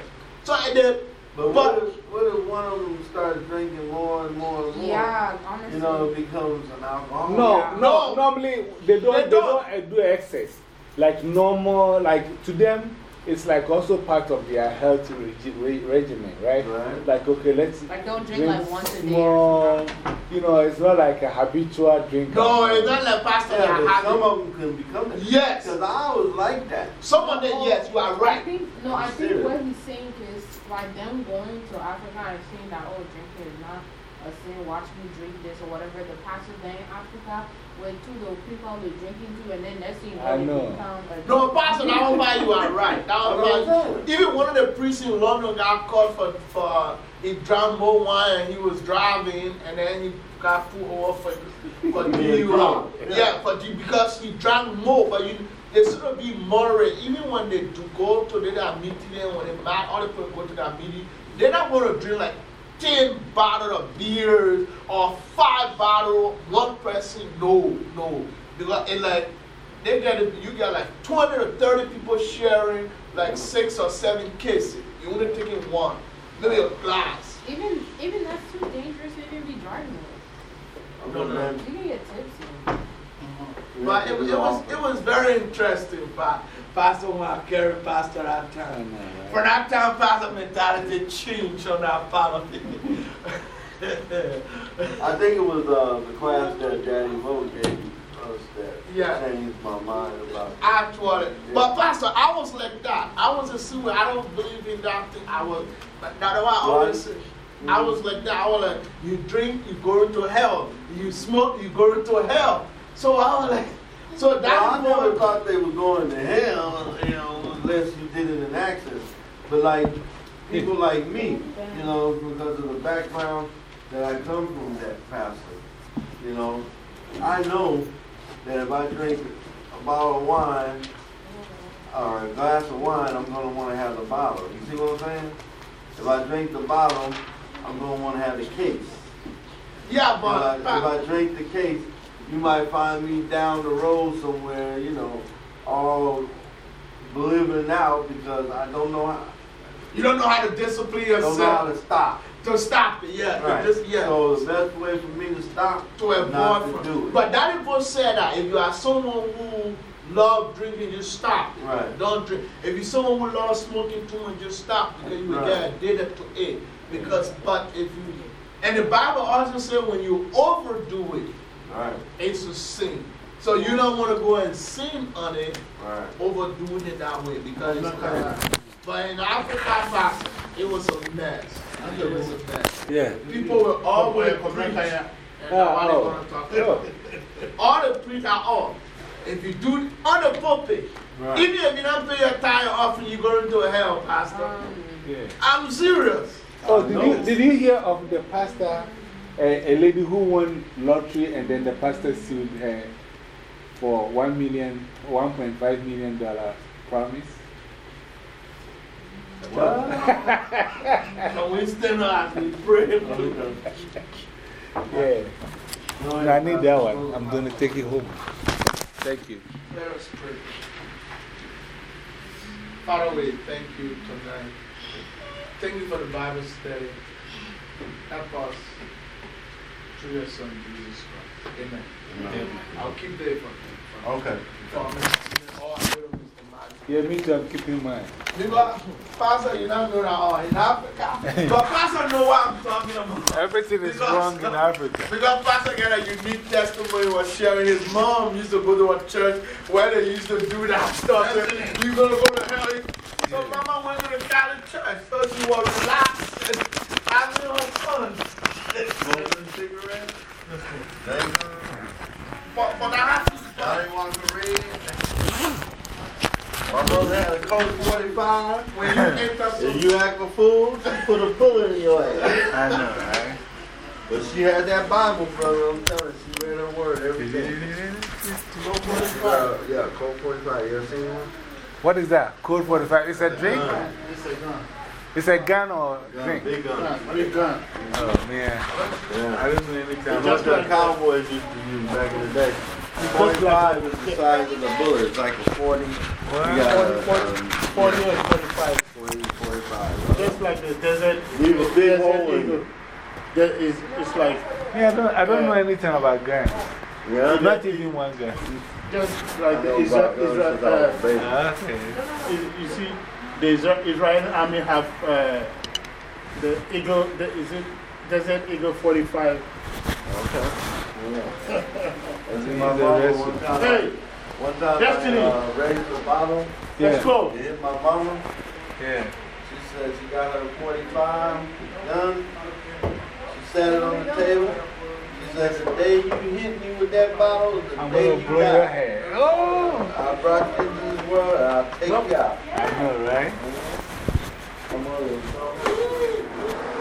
So and then, But, But- what, if, what if one of them starts drinking more and more and more? Yeah, honestly. You know, it becomes an alcoholic. No, Yeah. no, normally they don't, They they don't. don't, uh, do excess. Like normal, like to them, it's like also part of their health regi re regimen, right? Right. Like, okay, let's Like, don't drink like once a day or small, you know, it's not like a habitual drinker. no, it's not like pastor Yeah, that but some of them can become that. Yes. Because I was like that. Some of them, yes, you are I right. think, no, I think what he's saying is by them going to Africa and saying that, oh, drinking is not a sin, watch me drink this or whatever, the pastors there in Africa went to the people they drinking to, and then next thing you know, I they know. become No, pastor, that one by you are right. That one *laughs* That's by what I'm you. Even one of the priests in London got caught for, for he drank more wine and he was driving and then he got pulled over for, for DUI. *laughs* Yeah, yeah. for D- because he drank more. But you, they should be moderate. Even when they do go to their meeting and when they mad, all the people go to that meeting, they're not going to drink like 10 bottles of beers or five bottles, one person. No, no. Because it like, they got, it, you got like 20 or 30 people sharing like six or seven cases. You only taking one, maybe a glass. Even, even that's too dangerous to even be driving with. No, no. You can get tipsy. But it, was- it was it was very interesting. Pa- Pastor to carry Pastor that I time. know, right? For that time, Pastor mentality changed on that part of it. I think it was uh, the class that Daddy Mo gave us that Yeah. changed my mind about it. Actually, but Pastor, I was like that. I was a sewer. I don't believe in that thing. I was, but that's why I always say. I was like that. I was like, you drink, you go into hell. You smoke, you go into hell. So I was like, so Well, I never thought they were going to hell, you know, unless you did it in access. But like people like me, you know, because of the background that I come from, that pastor, you know, I know that if I drink a bottle of wine or a glass of wine, I'm going to want to have the bottle. You see what I'm saying? If I drink the bottle, I'm going to want to have the case. Yeah, If I, but, if I drink the case, you might find me down the road somewhere, you know, all living out because I don't know how, you don't know how to discipline yourself. don't know how to stop. to stop it. Yeah, Right. just, yeah. So the best way for me to stop to avoid to do it. But that even said that if you are someone who love drinking, just stop. Right. Don't drink. If you're someone who love smoking too much, just stop because you Right. get addicted to it. Because, but if you, and the Bible also said when you overdo it, Right, it's a sin. So you don't want to go and sin on it, right. overdoing it that way because it's bad. But in Africa, Pastor, it was a mess. It was a mess. Yeah. People were always preach. And nobody oh. gonna talk Oh. about. All the preach oh, oh. are off. If you do it on the pulpit, Right. even if you don't pay your tithe offering, you're going to hell, Pastor. Yeah. I'm serious. Oh, did you, did you hear of the pastor, a, a lady who won lottery and then the pastor sued her for one million, $1.5 million promise? And we stand up and we pray. Yeah. No, I need that one. I'm going to take it home. Thank you. Let us pray. Father, we thank you tonight. Thank you for the Bible study. Help us through your Son, Jesus Christ. Amen. Amen. I'll keep oh, the from Okay. from all little Mr. Martin. Yeah, me too. I'm keeping mine. Because Pastor, you don't know that all in Africa. *laughs* but Pastor know what I'm talking about. Everything is Because- wrong in Africa. Because Pastor got a unique testimony was sharing. His mom used to go to a church where they used to do that stuff. Say, you gonna go to hell. So Mama went to the Catholic church. So she was relaxed and having her fun. Smoking cigarette? But, but I have to Johnnie Walker Red. My brother had a Colt 45. when you enter If you act a fool, she put a bullet in your ass. I know, right? But she had that Bible, brother. I'm telling you, she read her word every day. Colt 45. Uh, yeah, Colt 45. You ever seen one? What is that? Code 45. It's a drink? Gun. It's a gun. It's a gun or Gun, drink? Big gun. Gun, big gun. Oh, man. Yeah. I didn't know anything That's about what cowboys used to use back in the day. 45 is the size of the bullet. It's like a 40. You got a, 40, um, 40 or 45. 40, 45. Just like the desert. Leave a big desert hole in it. There is, it's like Yeah, I don't, I don't know anything about guns. Yeah, Not even one gun. just like I the know Israel, Israel, since I was a uh. Okay. you, you see, the Israeli army have uh, the Eagle, the, is it Desert Eagle 45? Okay. Yeah. That's in my mama one time. Hey, One time Destiny. I uh, raised the bottle. let's Yeah. go. It hit my mama. Yeah. She said she got her 45 gun. She set it on the table. She the day you hit me with that bottle the I'm day you blow your die. head. Oh! I brought you into this world and I'll take you out. I know, right? My mother was so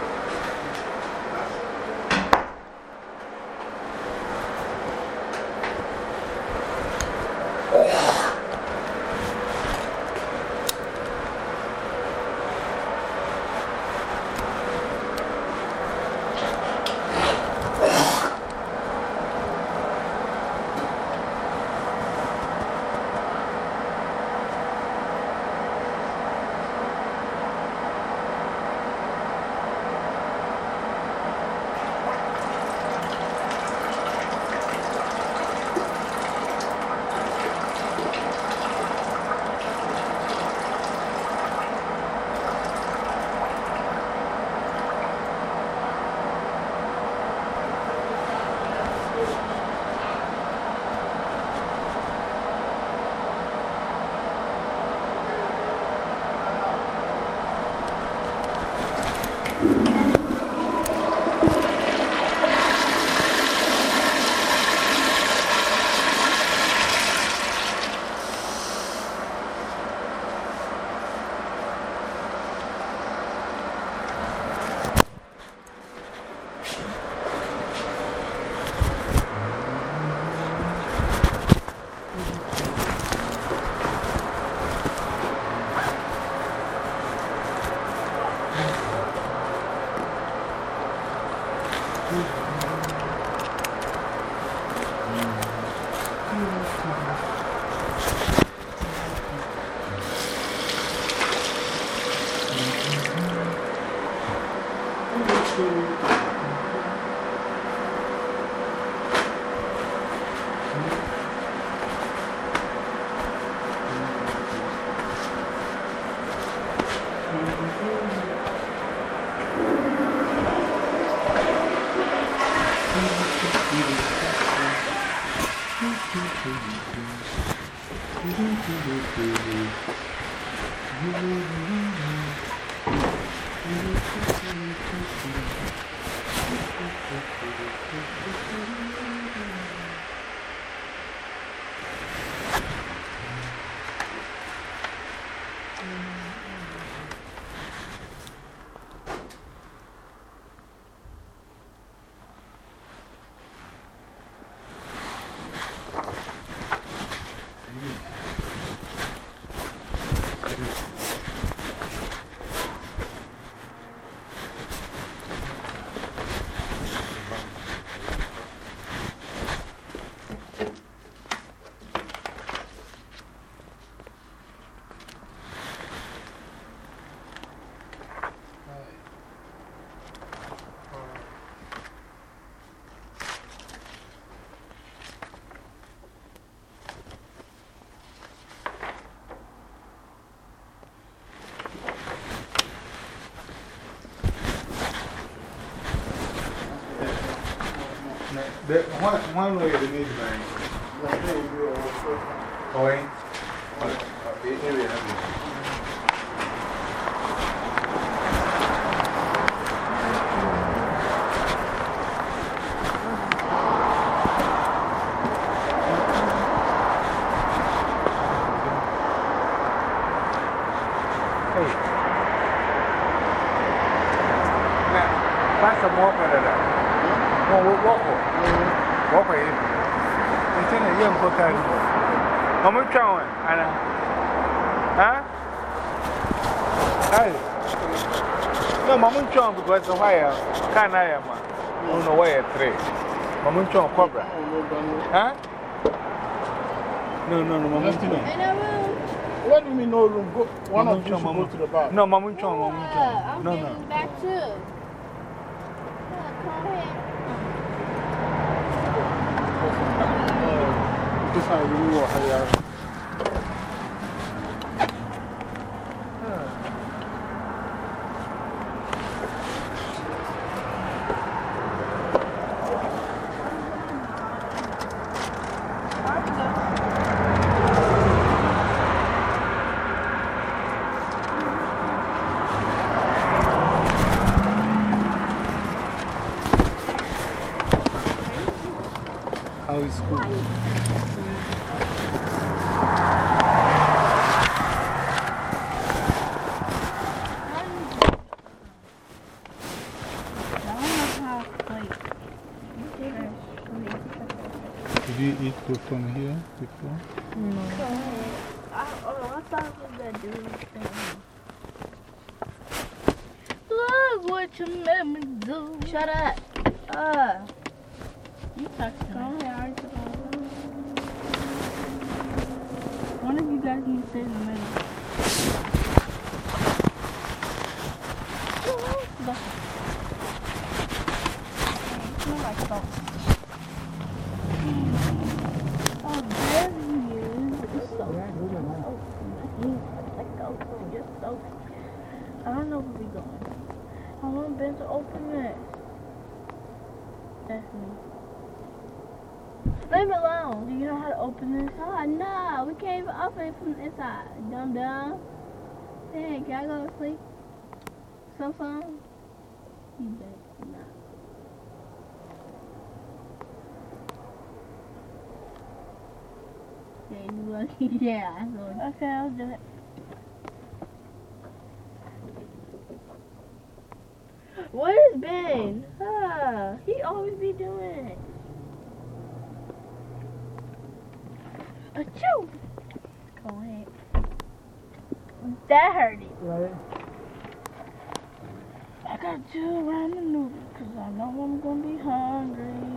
one, one way the need by. Oh, eh? Oh, eh, area have it. Hey. Now, pass some more for that. Mo wo wọ́pọ̀. Wọ́pọ̀ yìí. Ntí na yẹ nkọ kaa ni. Ọmọ ntwa wọn, ana. Ha? Ayi. No, mama ntwa wọn because ọhọ ayẹ kaa na ayẹ ma. Ọhụ na ọwọ yẹ three. Mama ntwa wọn kọbra. Ha? No, no, no, mama ntwa wọn. What do you mean no room? Go, one Mama of you ntwa should mama. go to the bar. No, mama ntwa wọn, mama ntwa wọn. I'm No, no. getting back too. Come ahead. This time we will hire. How is school? Did you eat food from here before? No. Look what you made me do. Shut up. Uh. You talk to Go ahead, I One of you guys need to stay in the middle. Smell like salt. Oh, there he is. It's so Let go. You're so I don't know where we're going. I want Ben to open this. That's me. Leave it alone. Do you know how to open this? Oh, no. We can't even open it from the inside. Dumb dumb. Hey, can I go to sleep? So fun? You bet not. Yeah, you lucky. *laughs* yeah, I know. Okay, I'll do it. Where's Ben? Huh? He always be doing it. Achoo! Go ahead. That hurt it. Right. I got two ramen noodles because I know I'm going to be hungry.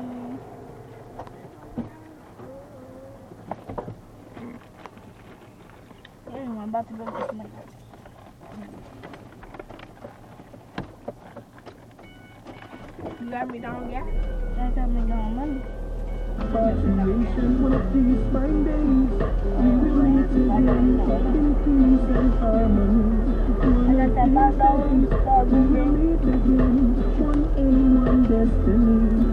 I'm about to go get some McDonald's. You got McDonald's gas? I got McDonald's money. Graduation, one of these fine days, we will meet again in peace and harmony. One I got that five dollars we will meet again, one aim, one destiny.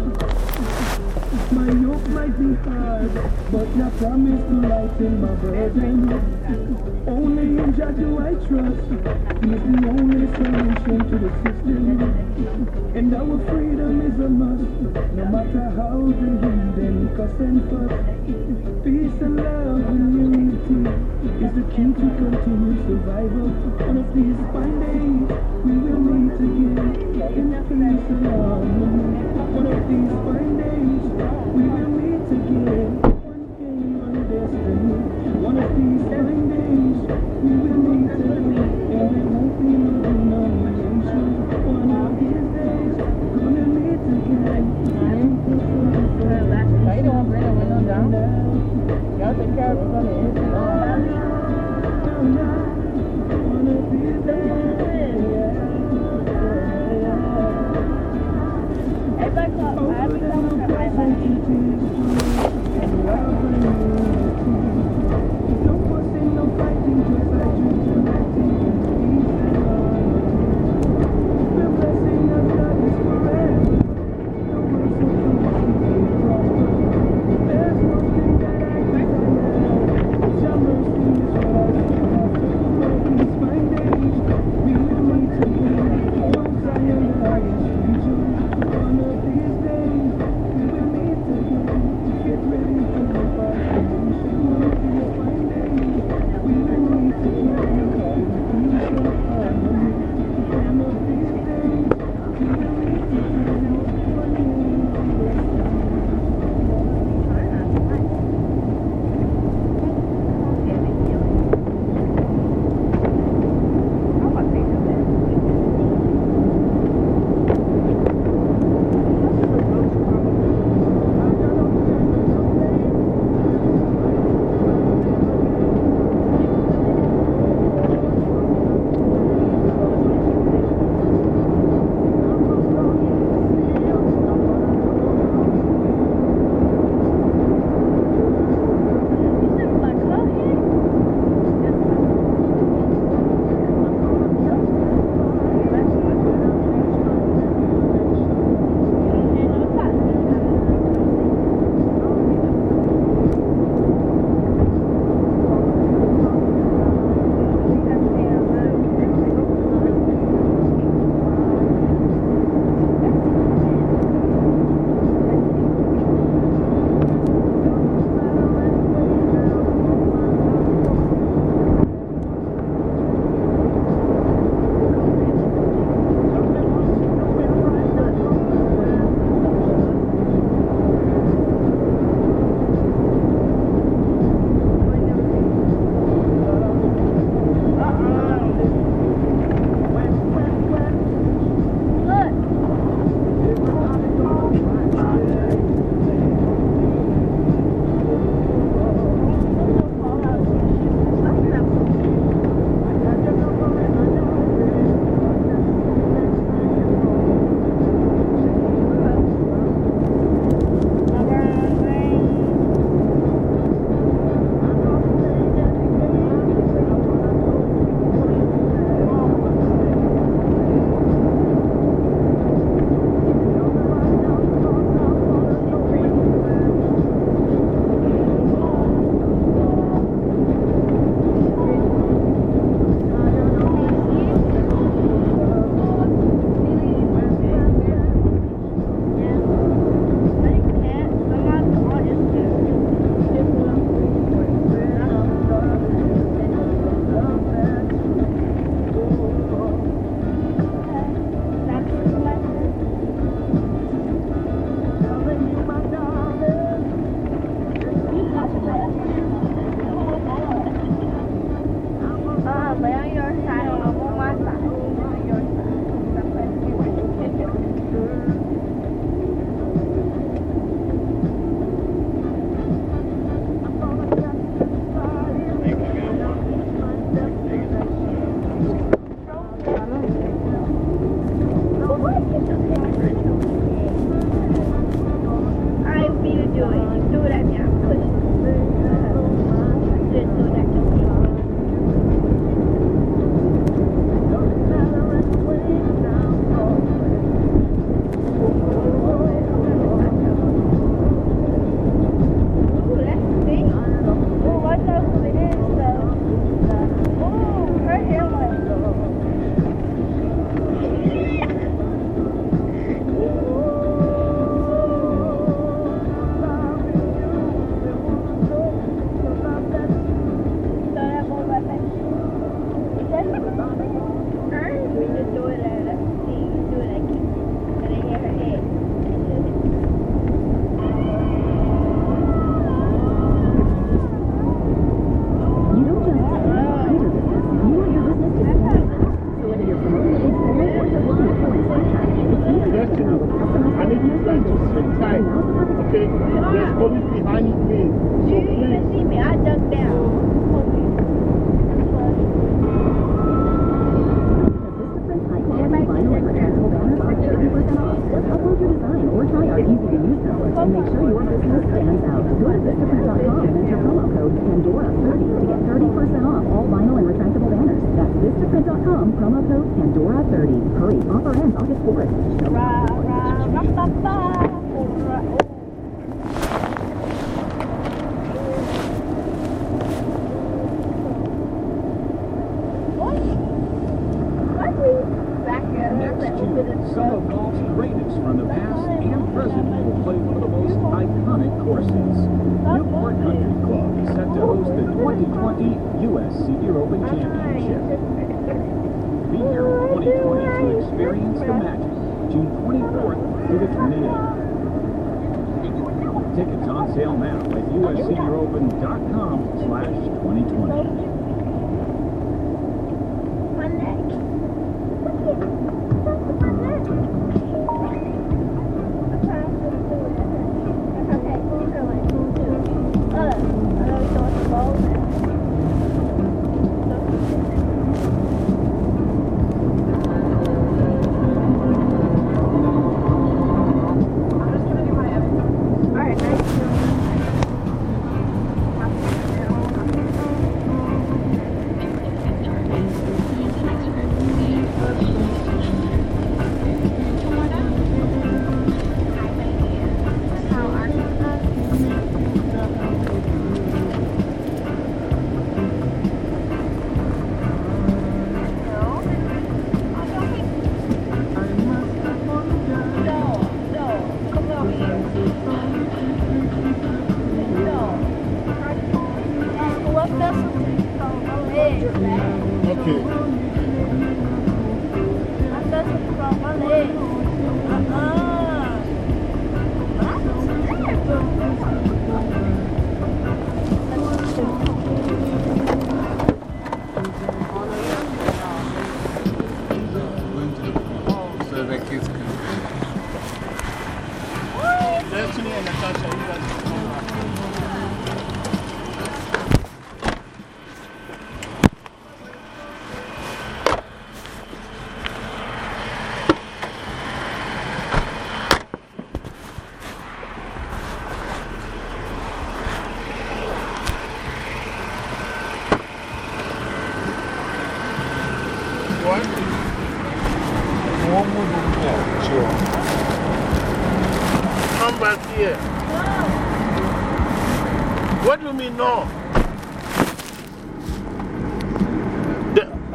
Yoke might be hard, but I promise to lighten my burden. Only in Jah do I trust. He's the only solution to the system. And our freedom is a must, no matter how the heathen cuss and fuss. Peace and love and unity is the key to continue survival. One of these fine days, we will meet again in peace and harmony. One of these fine days, we will meet Y'all take care of it from the inside.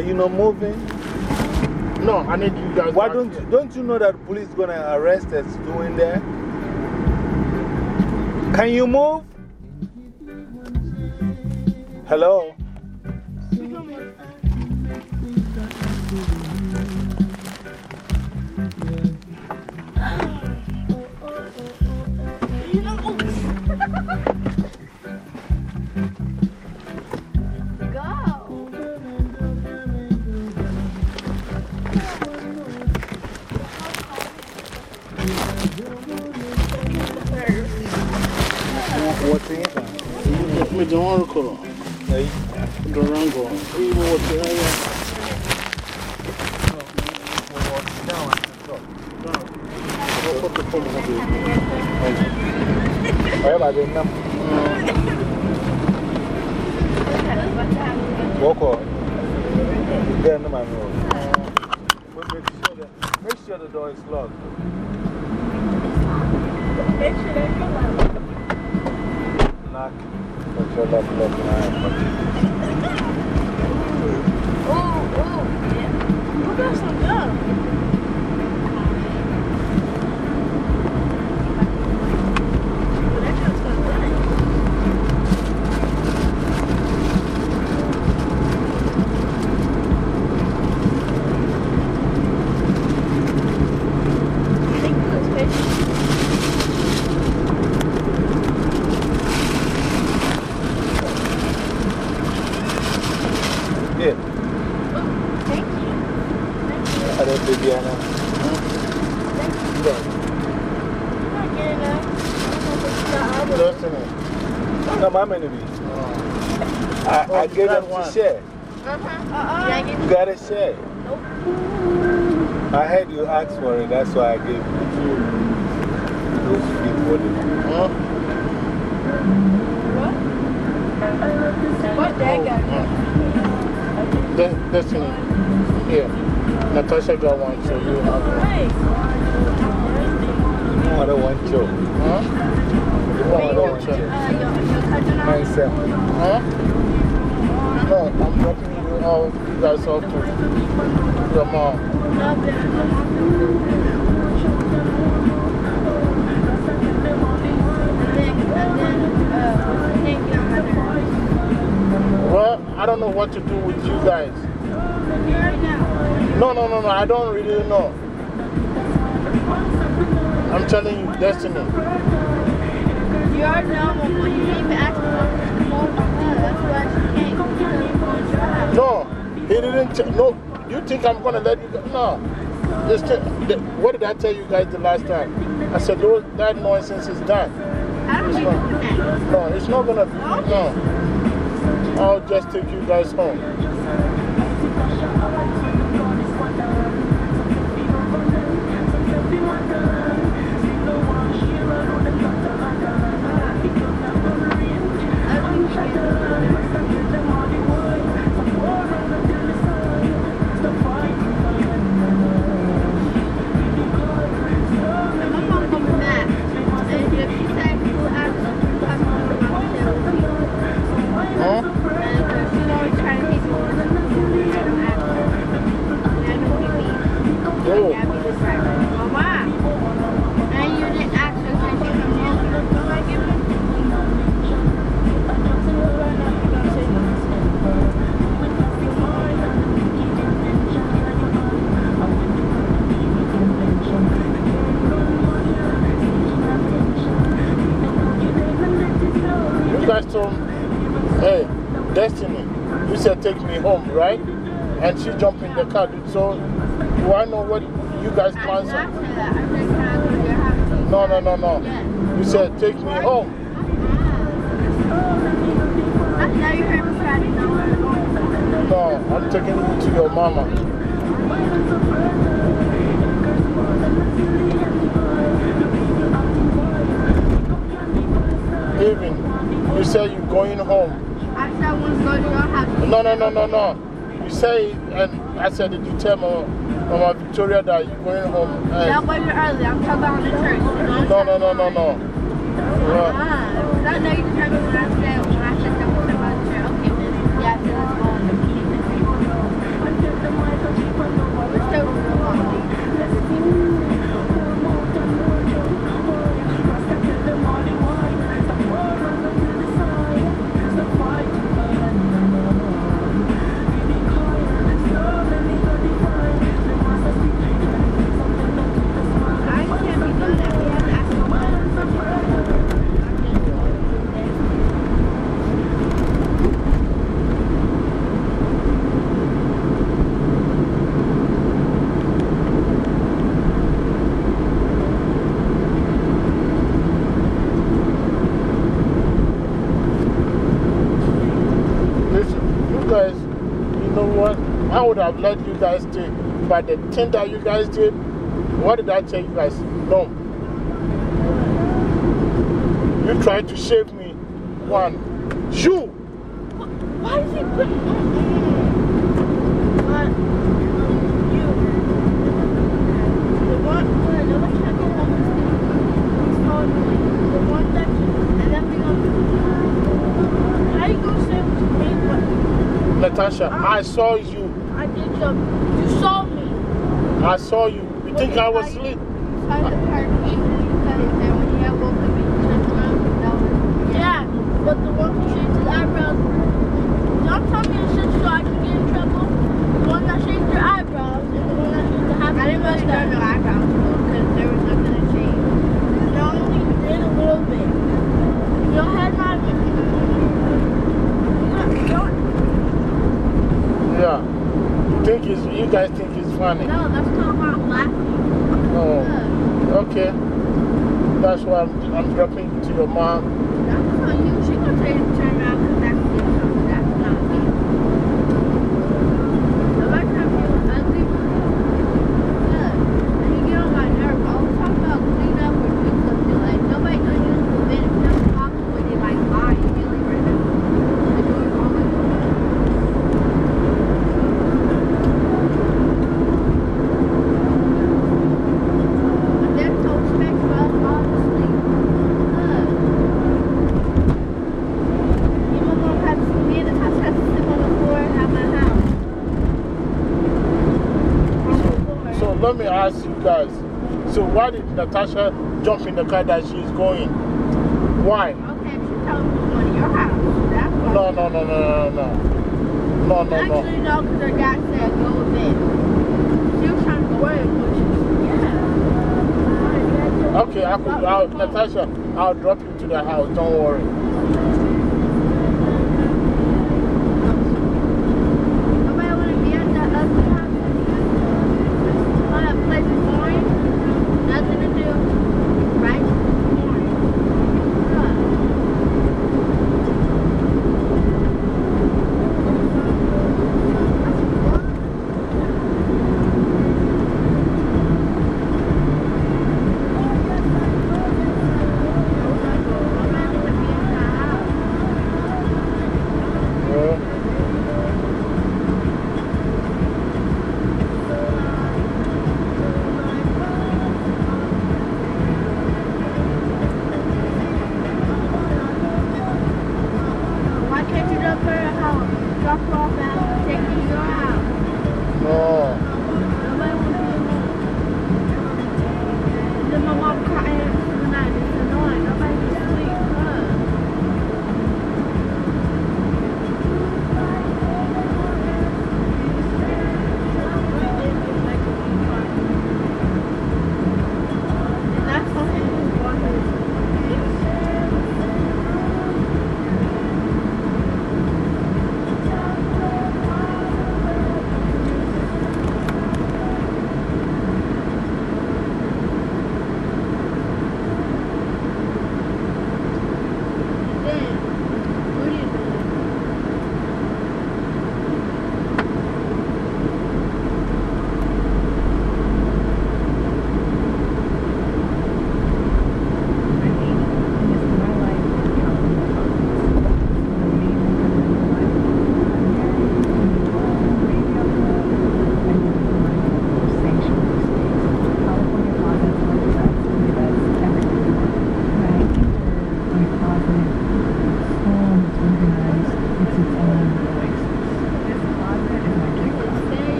Are you not moving? No, I need you guys. Why don't, you, don't you know that police is going to arrest us doing that? Can you move? Hello? No, my many. I, Oh, I gave got them to share. Uh-uh. You gotta share. I heard you ask for it, that's why I gave it to you. Those people. Huh? What What that guy? De Destiny. Here. Natasha got one, so you have one. No, I don't want you. Huh? No, I don't want Uh, you. Myself. Huh? No, I'm dropping you all, guys off to your mom. Well, I don't know what to do with you guys. No, no, no, no, I don't really know. I'm telling you, Destiny. You already know Mama. You didn't even ask for more from her. That's why she came. Because you wanted your house. No, he didn't. No, you think I'm going to let you go? No. Just what did I tell you guys the last time? I said, those, that nonsense is done. I don't It's not, no, it's not going to be. No. I'll just take you guys home. You guys told hey, Destiny, you said take me home, right? And she jumped in the car. So, do I know what you guys plan? did not say that. I said can I go to your house? No, no, no, no. Yes. You said take me home. Now you heard me say I didn't know where to go. No, I'm taking you to your mama. Even, you say you're going home. I said I want to go to your house. No, no, no, no, no. You say, and I said, did you tell Mama, Mama Victoria that you're going home? That And, wasn't early. I'm talking about the church. no, no, no, no, no. Ah, I know you heard me have let you guys do. But the thing that you guys did, what did I tell you guys? No. You tried to shave me. One. You! Why is he putting What? You. The one, another cat that home is the one that, and then we go, how you gonna say what you mean? What? Natasha, I saw you. I did jump. You saw me. I saw you. You think I was asleep? Tried to hurt me, and when he had woke up, he turned around. That was, yeah, but the one who shaved his eyebrows, don't tell me to shit so I can get in trouble. The one that shaved your eyebrows and the one that shaved the half I think it's, you guys think it's funny. No, that's not why I'm laughing. Oh, okay. That's why I'm, I'm dropping to your mom. That's not you. She can turn around. Natasha jump in the car that she's going. Why? Okay, she told me to go to your house. That's. No, no, no, no, no, no. No, no, no. Actually, no, because her dad said go then. She was trying to go away, but she yeah. Okay, I could, I'll, Natasha, I'll drop you to the house. Don't worry.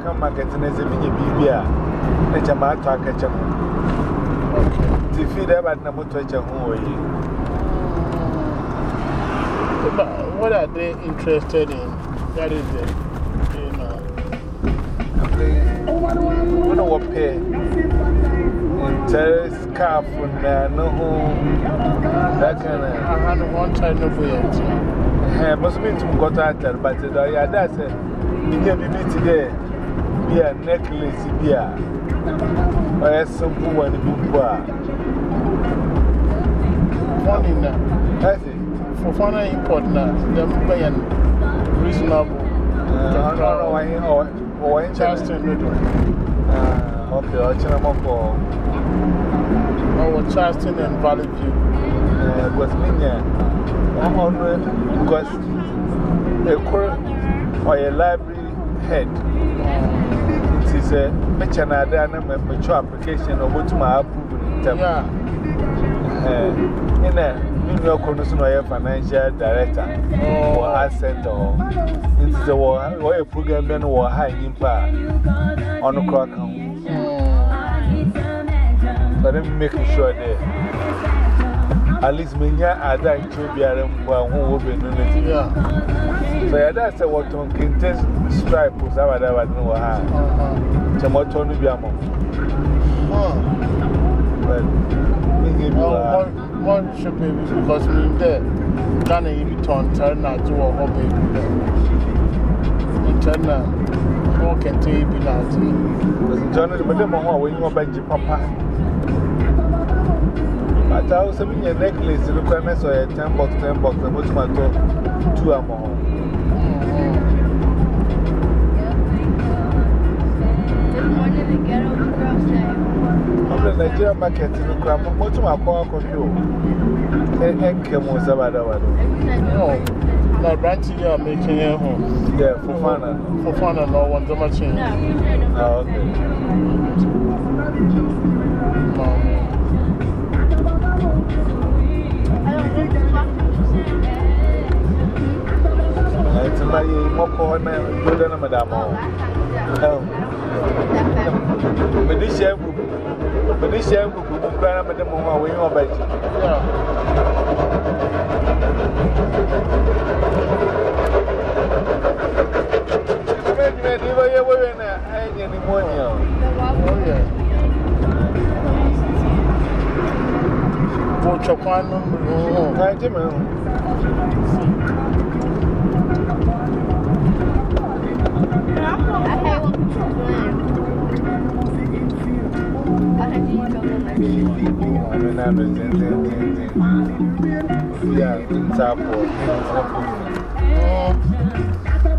African market and as a mini BBA, and a matter of catch up. To feed number 20 home. But what are they interested in? That is it. You know. What do I pay? Interest scarf and no home. That kind of. I had one time over yet. I must be to go to that, but I had that. You can be me today. Be a necklace, be a. Or a simple one, be poor. Funny now. That's it. For fun import now, them paying reasonable. Don't know why. Oh, in Charleston, noodle. Okay, I'll tell them for. Oh, Charleston and Valley View. Because me, because a court or a library head. Is a Mechanada and a mature application of what my approval. Yeah. In a New York Consumer Financial Director or Asset or into the war, program then or high impact on the clock. But I'm making sure that at least me, I died to be a who will be in it. So, that's what on Quintus stripe was our never know how. Tomato to be a mom. But me give you a one should be because me there. Ghana, you be torn, turn out to a hobby. Turn out. What can take be now? Because John, but them are when you are Benji Papa. But I was having a necklace, the requirements are 10 bucks, 10 bucks, and what's my talk? Two am the Nigerian market in the crab. What's my call for you? And came on Sabada. No, my branch you are making it home. Yeah, for fun. For fun, and no one's a machine. Oh, okay. It's my moko na yoda na madamo. Um. But this year, but this year, we will plan a madam on way Amename zin zin zin zin. Zin Fya, kintapo, kintapo Hop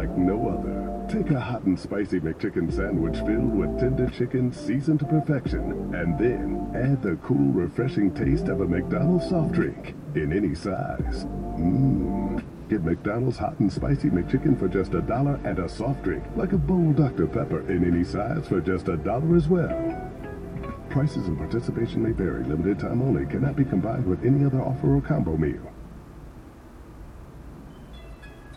like no other. Take a hot and spicy McChicken sandwich filled with tender chicken seasoned to perfection, and then add the cool, refreshing taste of a McDonald's soft drink in any size. Mmm. Get McDonald's hot and spicy McChicken for just a dollar and a soft drink, like a bowl Dr. Pepper in any size for just a dollar as well. Prices and participation may vary. Limited time only. Cannot be combined with any other offer or combo meal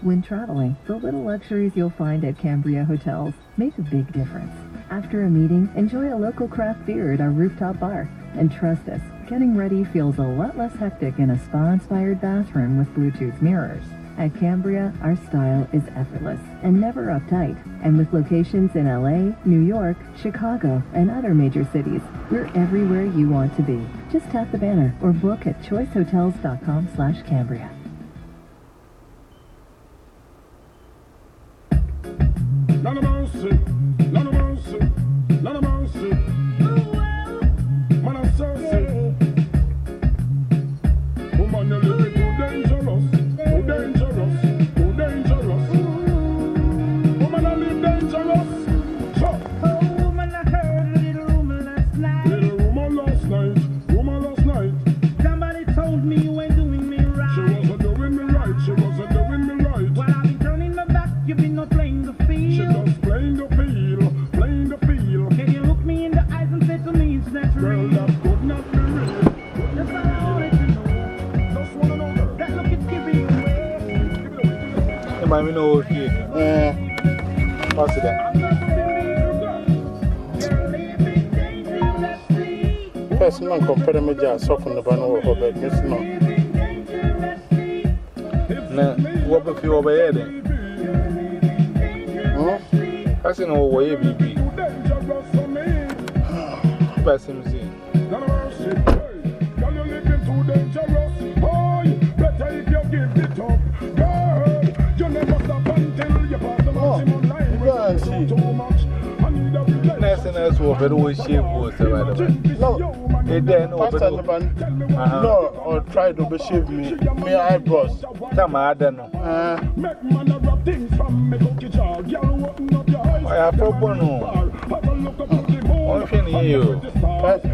when traveling. The little luxuries you'll find at Cambria Hotels make a big difference. After a meeting, enjoy a local craft beer at our rooftop bar. And trust us, getting ready feels a lot less hectic in a spa-inspired bathroom with Bluetooth mirrors. At Cambria, our style is effortless and never uptight. And with locations in LA, New York, Chicago, and other major cities, we're everywhere you want to be. Just tap the banner or book at choicehotels.com slash Cambria. dans le bon. my m i n o k e Pass it up. First man compared me just so from the banner of her bed, Miss No. What if you over here? That's in all way, BB. Pass him, see. A relationship. Nurse and nurse will better way shape was about it. No, They then Pastor over Neban, Uh-huh. no, or try to shave me, me eyebrows. Come, I don't know. Uh, Make man a rub things from me cookie jar. Girl, open up your eyes. I have a problem. Have a look up at the moon. One thing you.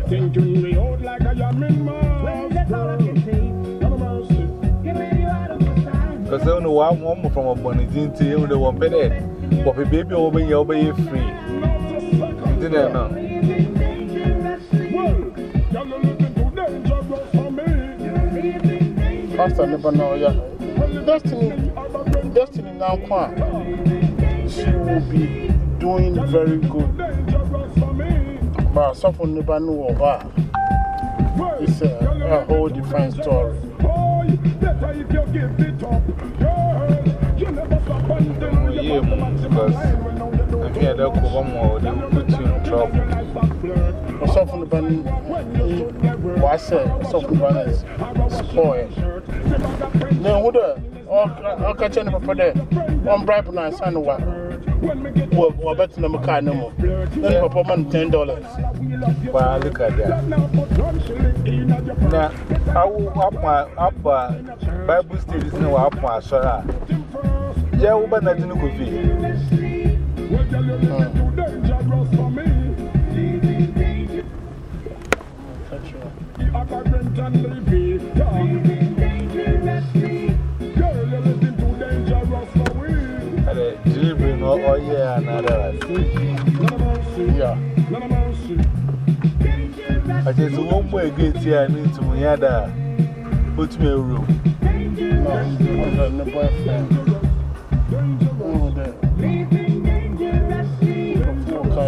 Thinking me out like I am in Mars. That's all I can say. None of mercy. Because I know one woman from a bonnet into you, the one better. But the baby over here, over here free. Didn't I know? Well, girl, you living too dangerous for me. Pastor Neban, no, yeah. Destiny, Destiny now, Kwan. She will be doing very good. Dangerous for me. But someone never knew of her. It's a, a whole different story. Boy, better if you give it up. Girl, you never stop until you Yeah, pass the maximum because line. When now you do if you had a cover more, they will put you in trouble. But something about what I said, something about is spoiled. Then who the, I'll catch any for there. One bribe and I sign one. Well, we're betting them a car no more. Then Papa man ten dollars. But look at that. Now, I will up my up Bible studies now up my Sora. Yeah, we better not go fee. Delivery I just one more against here, I need to my other. Put me a room. No, I'm not the boyfriend. Oh, there.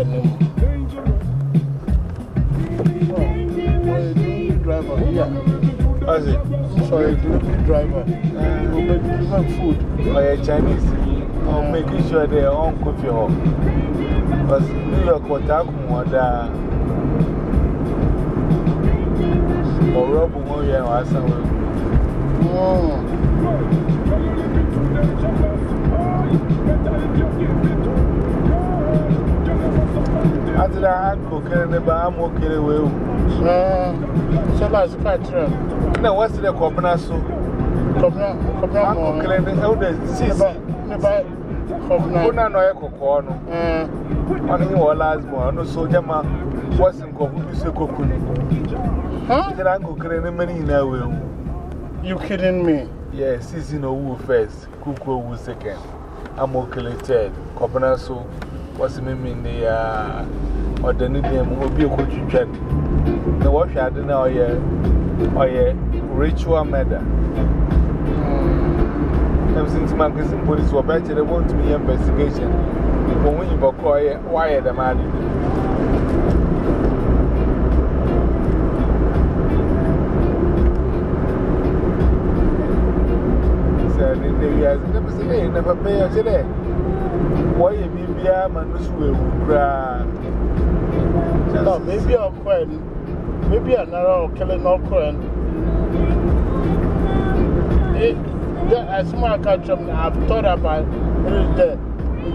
Full car name. Oh, delivery driver. Yeah. What's it? Sorry, delivery driver. We'll be delivering food. Or a Chinese. Or making sure they're on coffee hall. Because New York, what I come with that. Or Rob will go and somewhere. After that, I'm the bar, I'm okay with Uh, so that's quite true. Now, what's the Cobra so? Cobra, Cobra, I'm cooking the elder Never, never, Cobra. Kuna no echo corner. On him or last one, no soldier man wasn't going to say cocoon. Huh? Then I'm cooking many in a will. You kidding me? Yes, season of woo first, cuckoo woo second. I'm okay third. Cobra so what's the meaning the uh or the name will be a coach. The wash I don't know, yeah, or yeah, ritual murder. I'm since my cousin police were better, they want me investigation. But when you call why the man. In years, never say, never pay a today. Why you be be a man who will cry? No, maybe I'll quit. Maybe another killing no quit. As my country, I've thought about it is the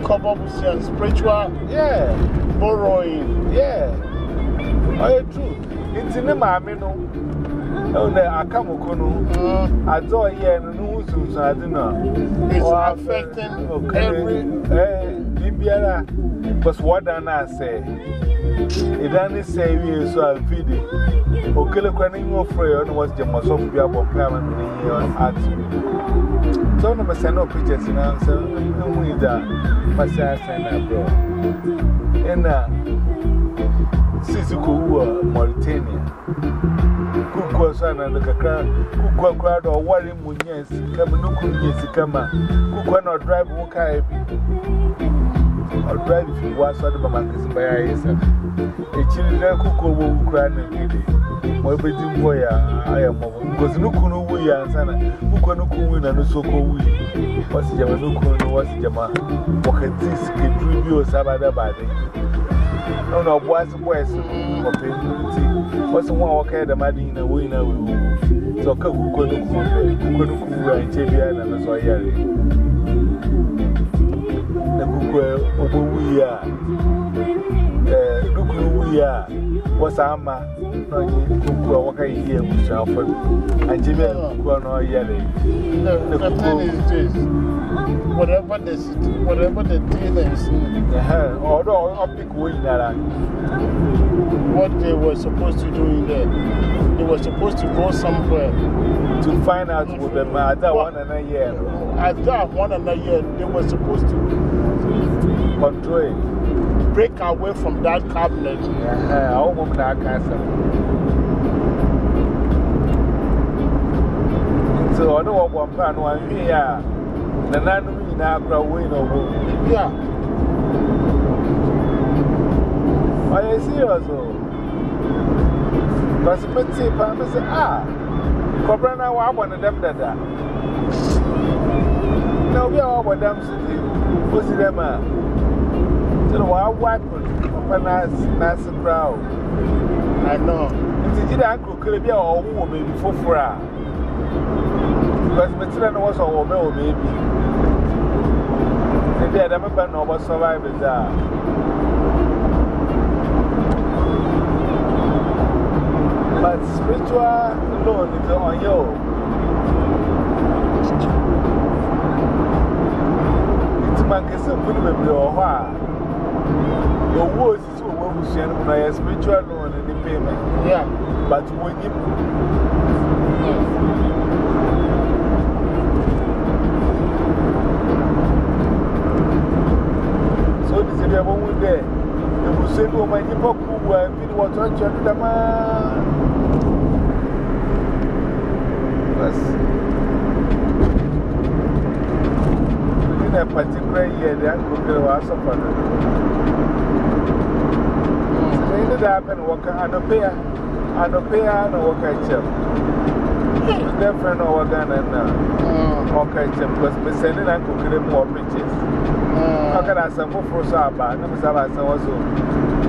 cover and spiritual Yeah. borrowing. Yeah. Oh, yeah, true. It's in the mammy, no. Oh, the Akamukono. I saw here and no who's I don't know. It's affecting every. Bibiara. Because what I say, it only say we so I'll feed it. Okay, look, when you afraid, I was the most of your parliament in your art. So, no, I send no pictures in answer. No, we that. But I send that, bro. And, uh, Sisuku, Mauritania. Kuku sana na kakra kuku akra do wari munyes kama nuku nyesi kama kuku na drive wo kai bi or drive if you was so the mama kisi baya yesa e chiri na kuku wo kra na gidi mo be di mbo ya aya mo because nuku no wu ya sana. Kuku nuku wu na no soko wu wasi jama nuku no wasi jama wakati sikidru bi o sabada bade No, no, boys, boys, or pain. What's the one okay, the Madina winner will. So, come, go to Kuku and Chabian and so I The Kuku, Obu, we are. Kuku, we are. What's Amma? No, Kuku, what can you hear? Which are for and Jimmy and Kuku, no, yelling. The thing is this whatever the, whatever the thing is, although I'll pick way that what they were supposed to do in there, they were supposed to go somewhere to find out what the matter one and a year. At that one and a year, they were supposed to control it, break away from that cabinet. Yeah, I won't that cancer. So, I know what one plan one here. The nanu in Abra win over. Yeah. Are you serious? Because I'm going to say, I say, ah, Cobra now, I want them that. Now we are all with them city. What's them? So, why wipe on Nas crowd? I know. It's a uncle could be a woman before for Because Matilda was a woman, maybe. Today, I remember no one survived that. But spiritual loan is on you. It's my cousin, put him in your heart. Your words is what we share when I spiritual loan and the payment. Yeah. But when you. So this is the one there. The Muslim woman, you pop who are feeling what to actually the man. Yes. In a particular year, the uncle girl was suffered. They ended up and work on a pair, and a pair, and a work at Chip. Girlfriend or Ghana and now. Okay, Chip, because we're sending Uncle Graham more pictures. Can I send for so about? No, Miss Abba, also.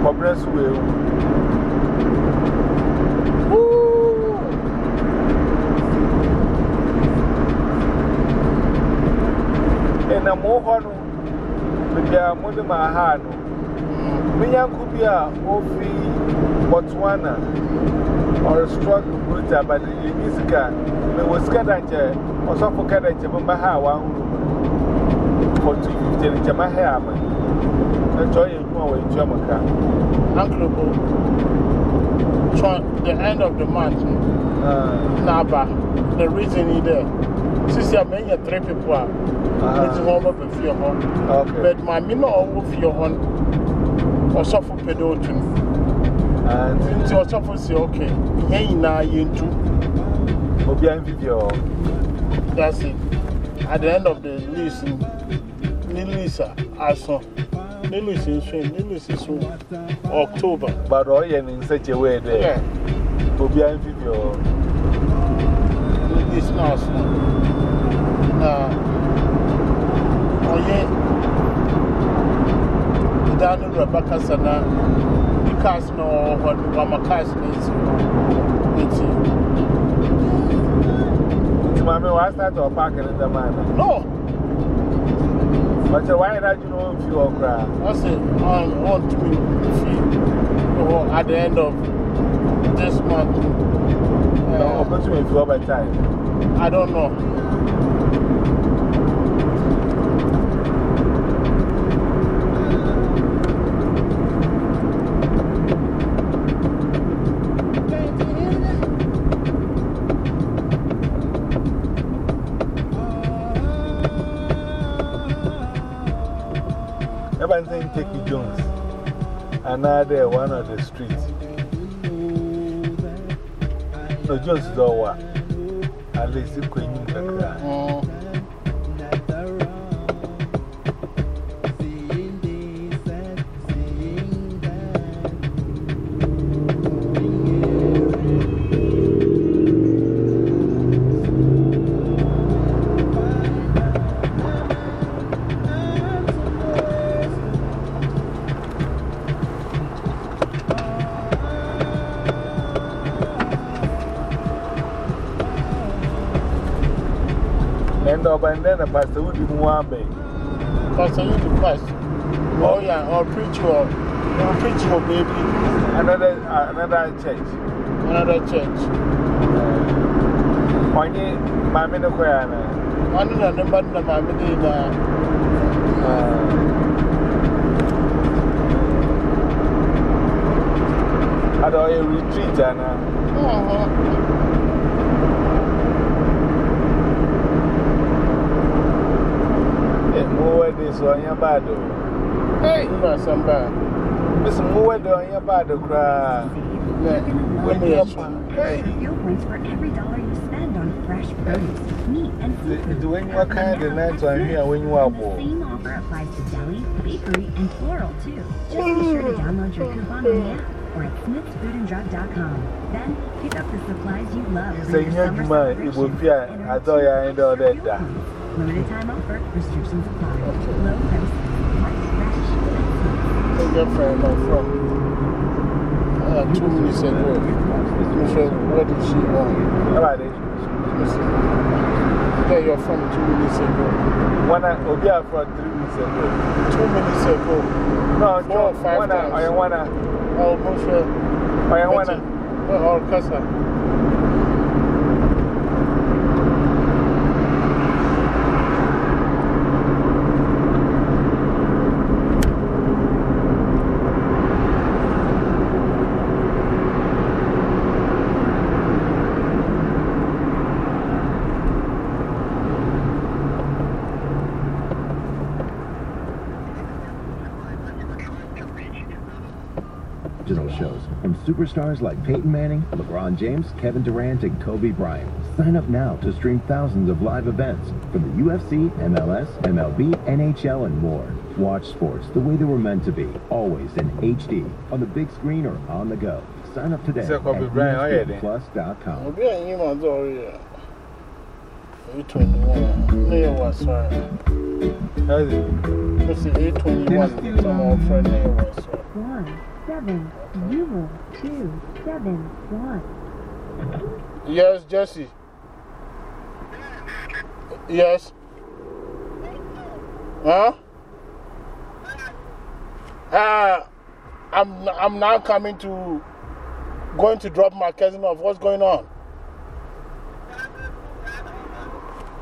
For breast will. And I'm more honor. Maybe I'm more than my hand. Me and Kubia, Ofi, Botswana, or a struggle brutal, but the musica, me was Kadacha, or some for Kadacha, but my hair one for 250 in Jama hair. Enjoy it more in Jamaica. Uncle, the end of the month, Naba, the reason he there. Since I'm many three people are, it's home of a few home. But my minor of your home or suffer pedotun. And since your suffer say, okay, hey, now you into Obian video. That's it. At the end of the list, Nilisa, I saw. Nilis is soon, Nilis is soon. October. But all in such a way there. Yeah. Obian video. This now, Now, oh, yeah. Daniel Rebecca Sana, the cast no one, one my cast is. Mammy, why start to park in the man? No. But why not you know if you are crying? I said, I want to be at the end of this month. No, but you if you over time. I don't know. Evan Takey Jones, another one of the streets. No, Jones is all what? At least it's Queen the pastor one bay. Pastor, you the first. Oh, yeah, or preach or, or preach your baby. Another, uh, another church. Another church. When you, my minute, One of the number of my minute. I don't a retreat, Anna. Uh-huh. Days on your bad. Hey, you know some bad. Miss Moore on your bad. When you fuel points for every dollar you spend on fresh produce, meat, and. When you are kind of nice on here when you are The same offer applies to deli, bakery, and floral too. Just be sure to download your coupon on the app or at smithsfoodanddrug.com. Then pick up the supplies you love. A young summer man, it will be. You that. down. Limited time girlfriend, my friend. Uh, two minutes ago. You said, what did she want? How about. Yeah, you're from two minutes ago. One, I'll be out for three weeks ago. Two minutes ago. No, Four or five one, times. I want to. Oh, Moshe. I want to. Or Casa. Digital shows from superstars like Peyton Manning, LeBron James, Kevin Durant, and Kobe Bryant. Sign up now to stream thousands of live events from the UFC, MLS, MLB, NHL, and more. Watch sports the way they were meant to be, always in HD, on the big screen or on the go. Sign up today Say at Kobe Bryant, yeah, then. ESPNplus.com. I'll be in my door here. You 21. Near what, sorry? How's it? This is 821. Some old friend seven, zero, two, seven, one. Yes, Jesse. Yes. Huh? Uh, I'm, I'm now coming to, going to drop my cousin off. What's going on?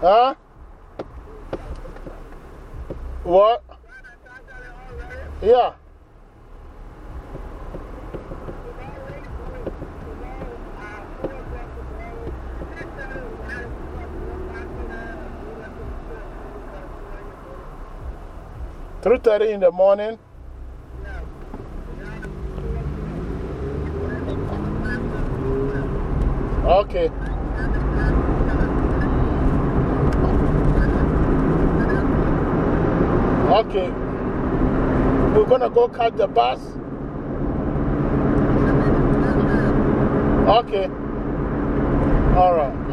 Huh? What? Yeah. Three thirty in the morning. Okay. Okay. We're gonna go catch the bus. Okay. All right.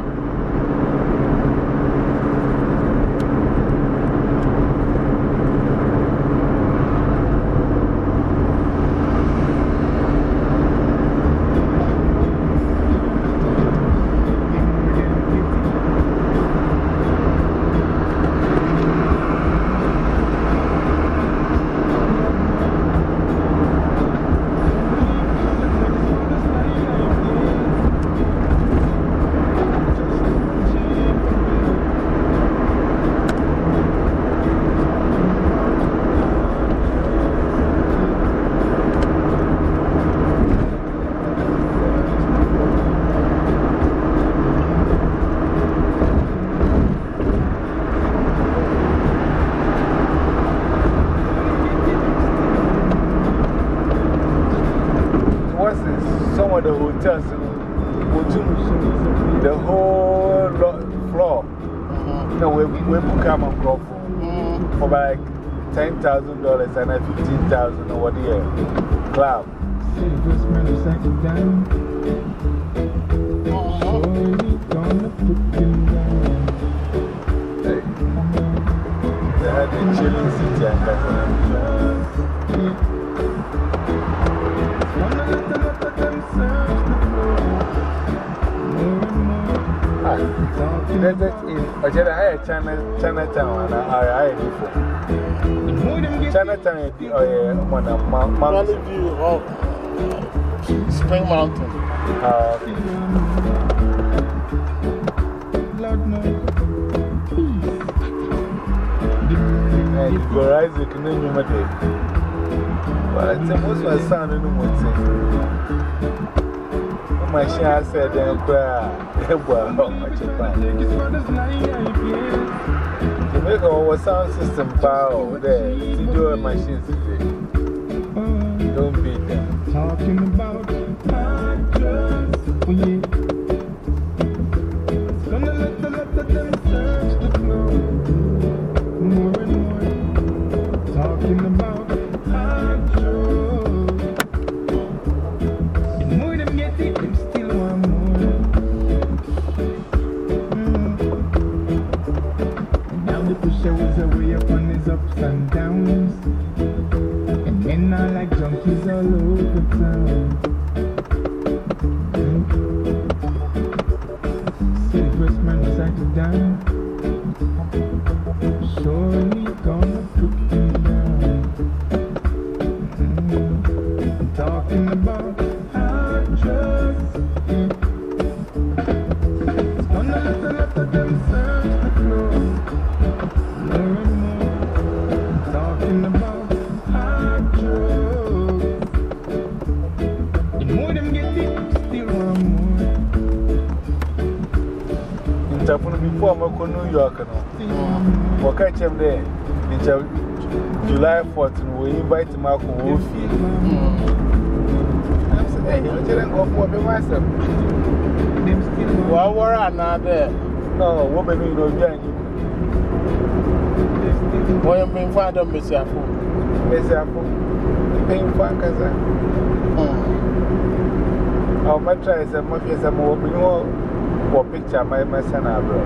Valley View of Spring Mountain. Uh, okay. And you go Isaac, and then you might Well, I think most of my son in the morning. My share said, then cry. Well, how much of fun. To make our sound system power there, to do a machine today. Him there? In July 14, we invite Marco Wolfie. I said, hey, you didn't go for me myself. Well, where are now there? No, woman, you know, behind you. When you been found on Missy Apple. Missy Apple. Paying for Ankaza. I'll make try some more, some more, for picture, my my son, bro.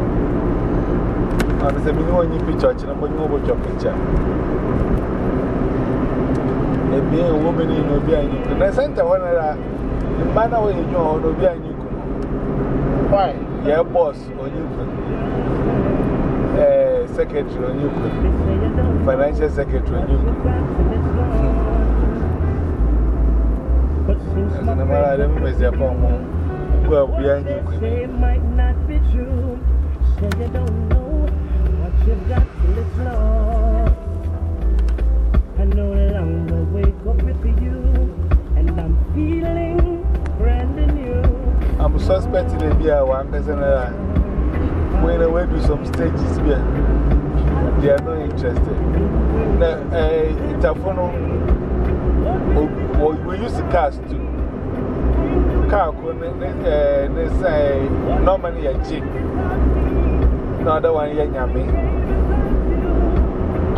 I'm saying, you know, you picture, you know, you know, your picture. A being a woman in no behind you. The center one, the manner where you know, no behind you. Why? Yeah, boss, on you. Uh, secretary on you. Financial secretary on you. And I'm not a message upon one. Well, behind you. Say might not be true. Say you don't To be a one cousin. When I went to some stages, they are not interested. Now, uh, Itafono, we use cars too. Car, they say, normally a chick. No other one, yummy.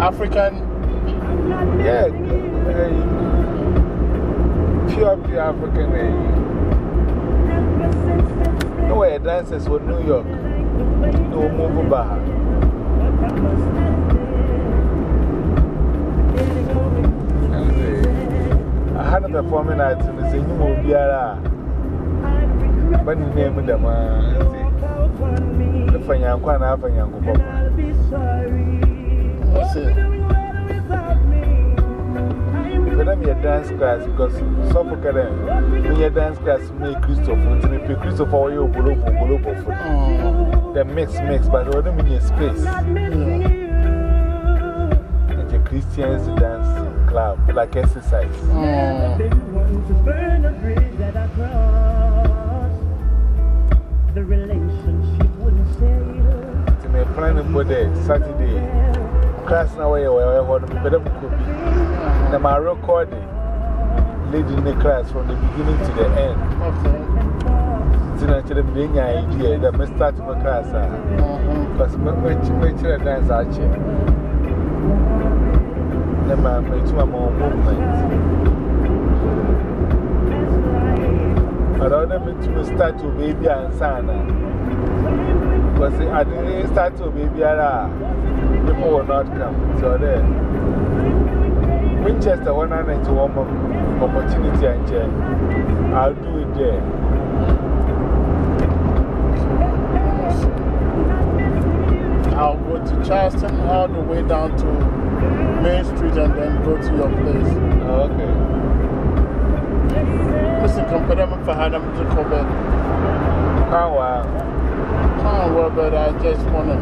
African? Yeah, uh, pure, pure African. Uh, no way, dancers with New York. No move back. I had a performing at the same will be a but name them. The Fanyanquan, Fanyanko. What's it? But I'm a dance class because some of them, when you dance class, me Christopher, and me Christopher, you below for below for the mix mix, but what do you mean space? It's a Christian's dance club, like exercise. The relationship wouldn't stay. To me, planning for the Saturday class now, where I want to be The my recording leading the class from the beginning to the end. It's actually being an idea that I start my class because my children dance actually. Then my movement. But I don't to start to baby and sana. Because I didn't start to baby, people will not come. So there. Winchester 191 opportunity and. I'll do it there. I'll go to Charleston all the way down to Main Street and then go to your place. Oh, okay. Listen, compare them for Adam to Quebec. Oh, wow. Ah, Can't worry, but I just want to.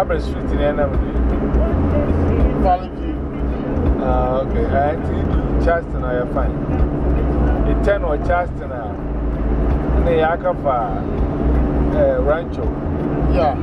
I'm a street in Anam. View. Ah, okay. I think Charleston, I am fine. In 10 or Charleston, the Yakafa Rancho. Yeah.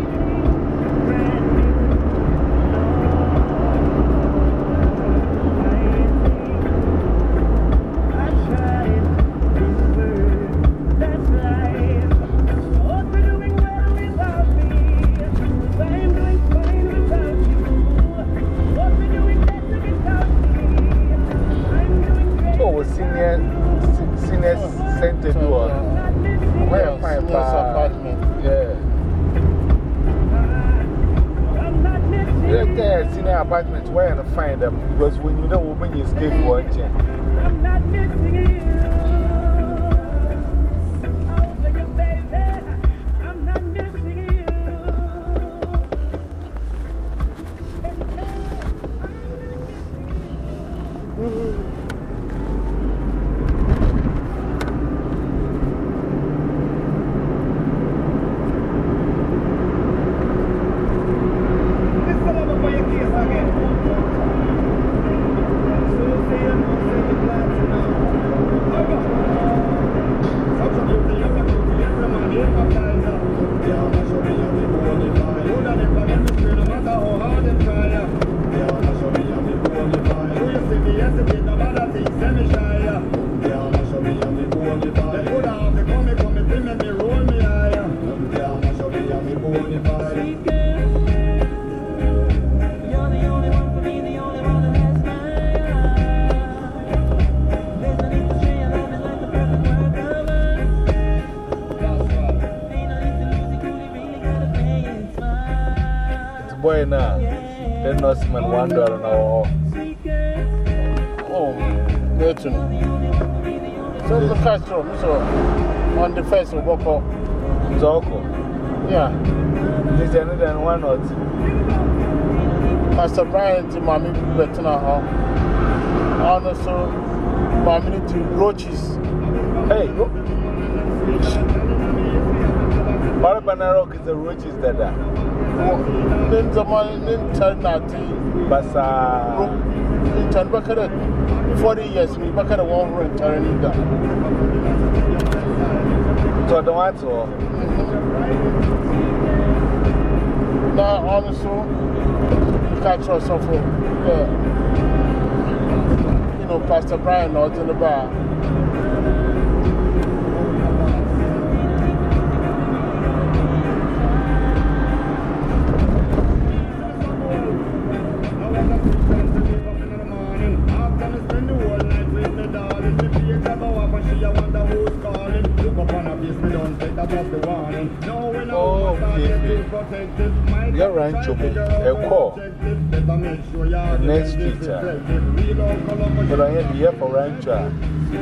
On the first of Boko. Zoko. Yeah. Is there another one or two? Pastor Brian to Mammy Bettina Hall. And also, Mammy to Roaches. Hey, Barabana Rock is the richest that are. Name the man, name Tarnati. Basa. In Tanbakara, 40 years, we back at one room So the to. Now, also, catch off. Yeah. You know, Pastor Brian, not in the bar. Oh, okay. You're rancho, a call. Next street. But I am here for rancho.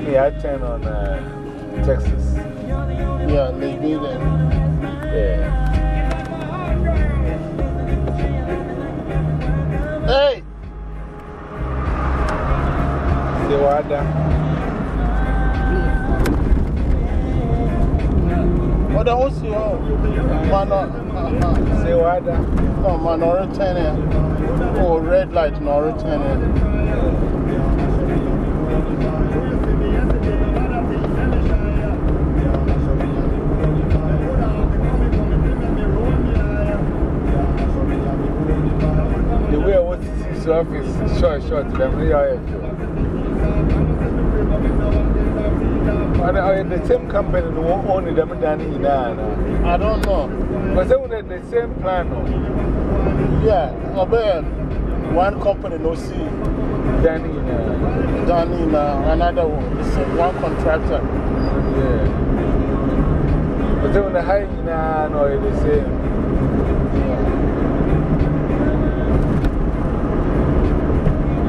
Yeah, I turn on uh, Texas. Yeah, they be there. Yeah. Hey! Say what? Your man? Say what? No, man, Oh, red light, no return The way I want to see office, short, short, them, they are. Are the same company who own them down in I don't know. But they were the same plan. Yeah, but one company no see. Danny in uh, Danny in uh, another one. It's uh, one contractor. Yeah. But they were the high in uh, no, the same.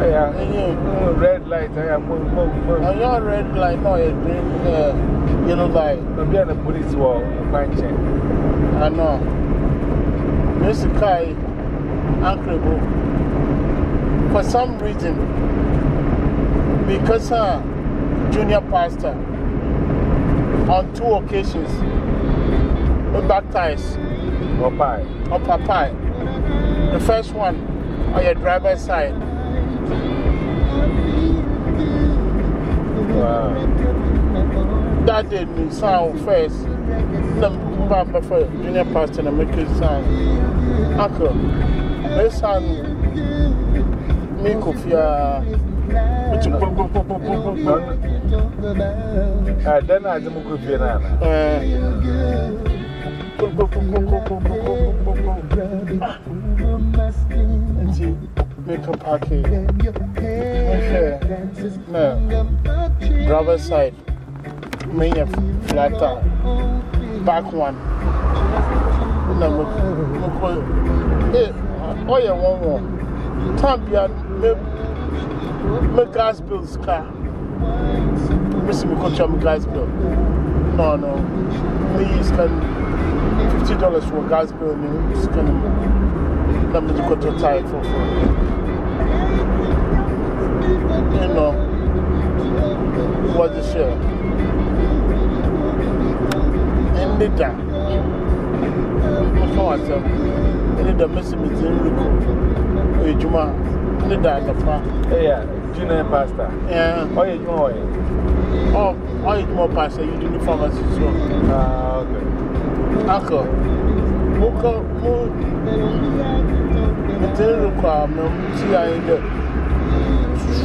I am red light. I am move. I am red light, no, a green, uh, yellow light. I'm being a police wall, punching. I know. Mr. Kai, Uncle For some reason, because uh, junior pastor, on two occasions, we baptized Or pie. Papai. The first one on your driver's side. Wow. That did me sound first. The Papa for junior pastor and make it sound. Uncle, this sound me kofia. Ah, then I didn't go to Make a package. No. Driver's side. Main of flat tire. Back one. No, Hey, eh, oh, yeah, one more. Time me gas bills car. Missing me coach my gas bill. No, no. Me spend fifty dollars for a gas bill. Me spend. Let me go to tie for You know, what's the share? In the dark. Come on, sir. In the missing me, in the Juma. In the dark, the park. Yeah, junior pastor. Yeah. Oh, yeah, you Oh, oh, it's more pastor. You do the pharmacy, so. Ah, okay. Uncle, Muka, Mu, Mutin requirement, see, I ain't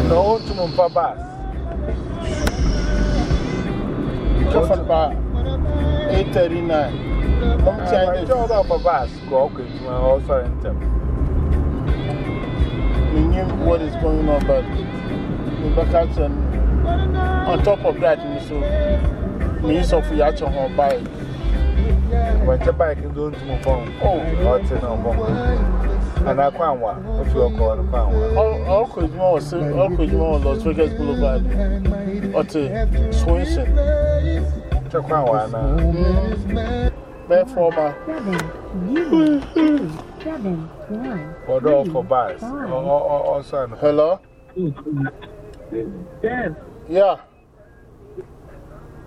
No, to Mumpabas. Come about 839. Mom, I'm China, talking about Babas. Go, okay, are also in them. we knew what is going on, but we back out and on top of that, we so, me use of the actual home buy. When oh. the bike to my phone, oh, what's in our phone? And I can't want if you're calling the phone. All could you want to all could you want Las Vegas Boulevard or to Swenson. Check one one now. Bad former. Seven, one. For bars. Or son. Hello? Dan, Yeah.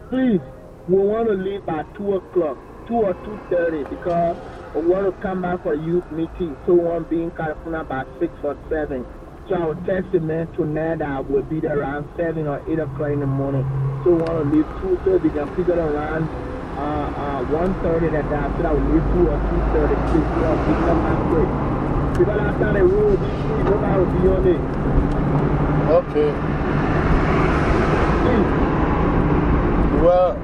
please, we want to leave at 2 o'clock, 2 or 2.30, because want to come back for youth meeting. So we want to be in California about 6 or 7. So our testament tonight I will be there around 7 or 8 o'clock in the morning. So we want to leave 2 so we can figure around uh, uh, 1.30 that day. So that we leave 2 or 2.30. Please, we want to come back quick. Because after the road, nobody will be on it. Okay. Well,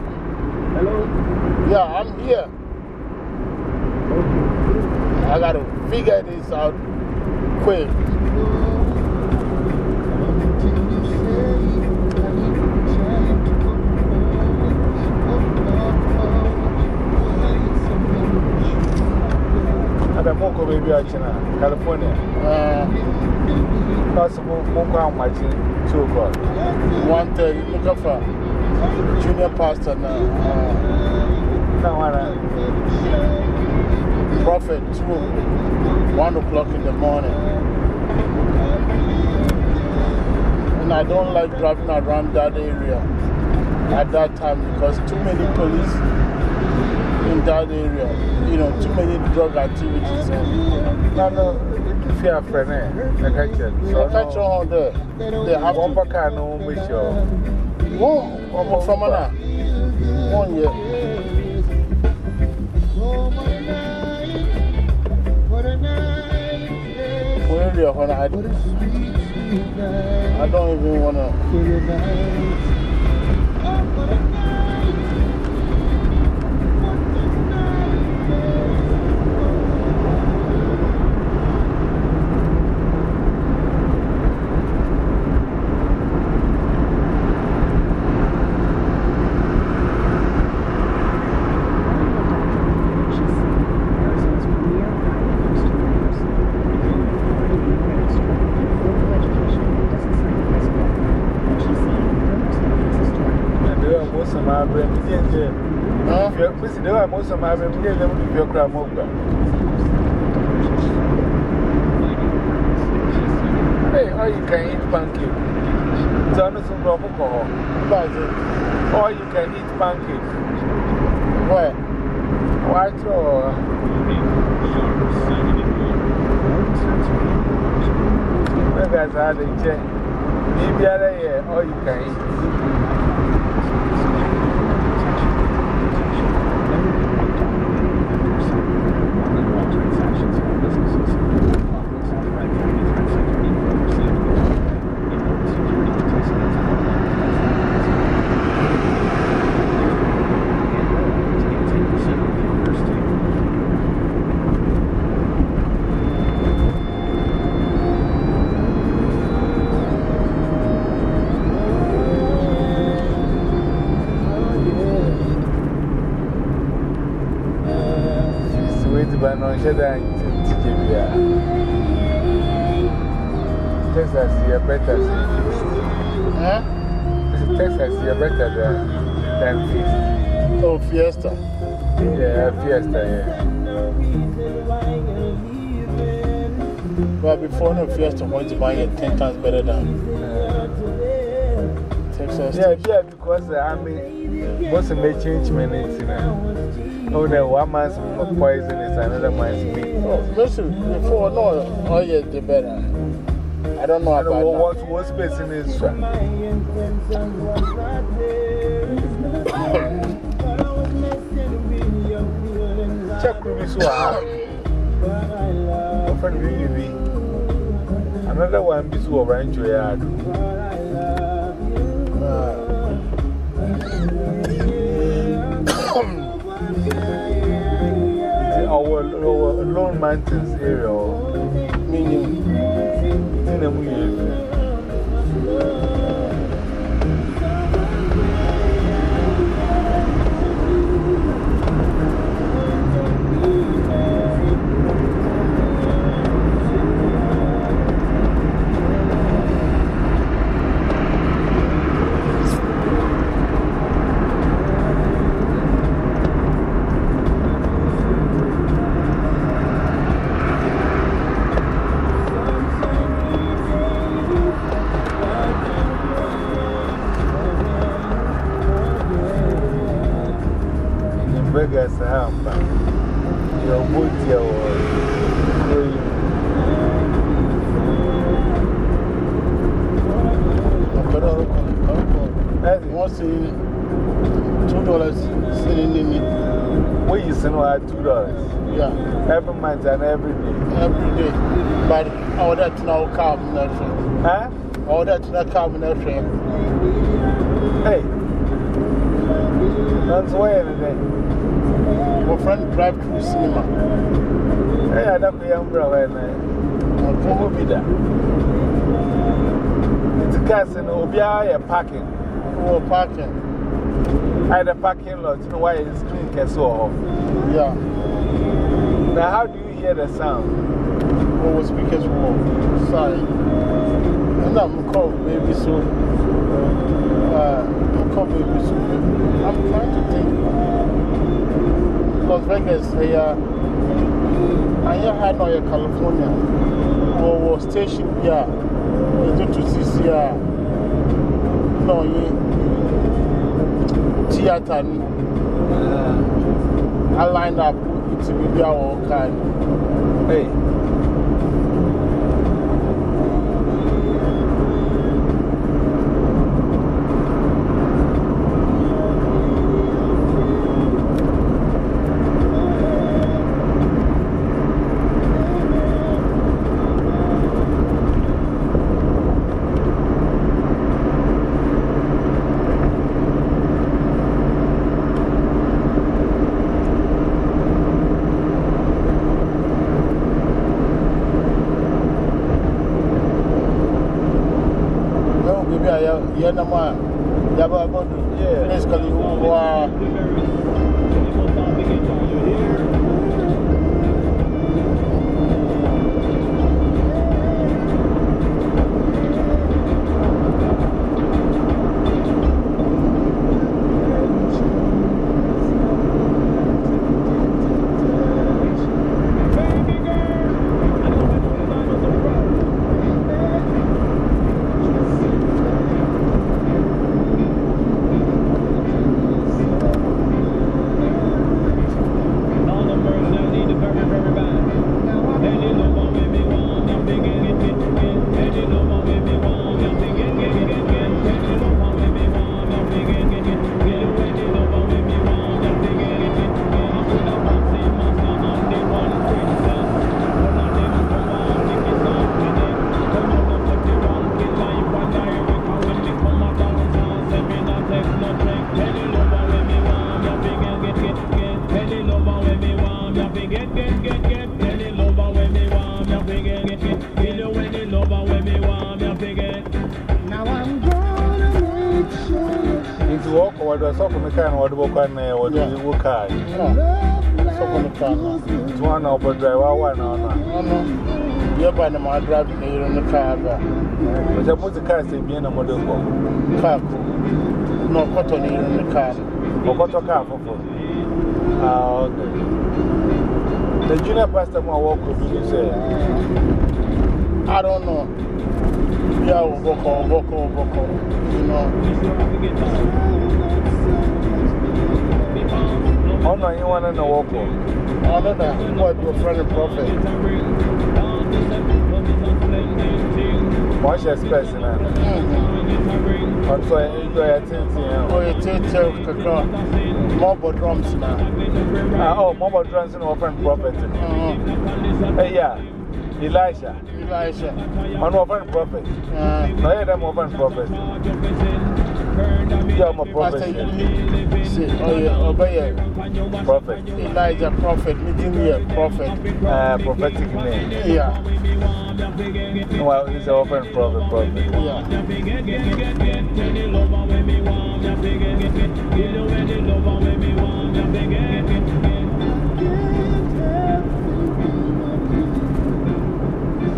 hello? Yeah, I'm here. I gotta figure this out quick. Ada moko baby a China, California. Possible moko a watching 2 o'clock. 130, look for junior pastor now. Uh, now, uh, Prophet 2, 1 o'clock in the morning. And I don't like driving around that area at that time because too many police in that area. You know, too many drug activities. And no, no, if you are friend, I catch you. So, I catch you on oh, there. They have one car, no, with you. One, one from an One year. I, I don't even want to. most. Hey, or you can eat pancake. It's honest and proper alcohol. Or you can eat pancake. Where? White or. Uh, Maybe I had a chair. Maybe I had a year, or you can eat. By no shadow Texas, you're better. Huh? Texas, you're better than, than Feast. Oh, Fiesta. Yeah, Fiesta, yeah. But before no Fiesta, wanted to buy it 10 times better than Texas. Yeah, yeah, because uh, I mean, of them change. You know. Oh, no, one man's poison is another man's meat. Oh, listen, before, no, oh, yeah, the better. I don't know about what, what, what space in this? Check with me so hard. Friend, we, another one be so around Our, our Lone Mountains area, meaning, in a Vegas, Your boot, your What's the two dollars sitting in it? What you send her two dollars? Yeah. Every month and every day. Every day. But all that now carbon Huh? All that now carbon Hey. That's why anything. My friend drive-through cinema. Hey, I don't be umbrella. What will be that? It's a gas and Obia parking. Oh, parking. I had a parking lot. You know why it's screen can so off? Yeah. Now, how do you hear the sound? Oh, speakers were sorry. And I'm called baby so. Uh, I'm baby so. I'm trying to think. Las Vegas, uh, I had no California. Or was station here. It's to see here. No, you. Theater. I lined up. A baby all kind. Hey. What was up on the car and what book on there, what do you car? So on the car. It's one over driver, one on. Oh, no. You're by the my driving here in the car. But I put the car say, being a model car. No, cotton here in the car. Or what a car for? Ah, okay. The junior pastor, my walk with you say. I don't know. Yeah, we'll walk on, walk on, walk on. You know. Oh, no, you want to know on. I don't know. What your friend and prophet. What's your special now? What's your attention? Oh, you're taking kakra. Mobile drums now. Ah, oh, mobile drums and open prophet. Uh-huh. Hey, yeah. Elisha. Elisha. On open prophet. No, yeah, them open prophet. Yeah, I'm a prophet. See, Oh, yeah, obey Prophet. Elijah, prophet, meeting here, prophet. Uh, prophetic name. Yeah. Well, he's an open prophet, prophet.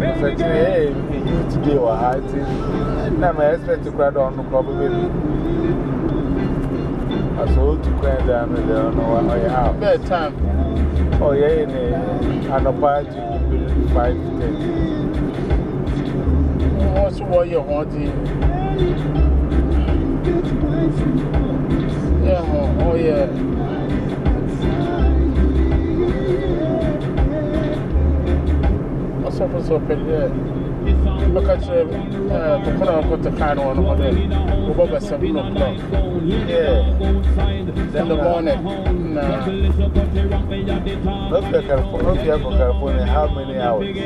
So, hey, you today were hiding. Now, I expect to cry down the probably. I saw to cry down there, I don't know why you're out. Bedtime. Oh, yeah, in a party, 5 to 10. What's what you want? Yeah, oh, yeah. Uh, the corner of the car on over there. Go over 7 o'clock. Yeah. In the morning. Nah. Look at California, look at California, how many hours?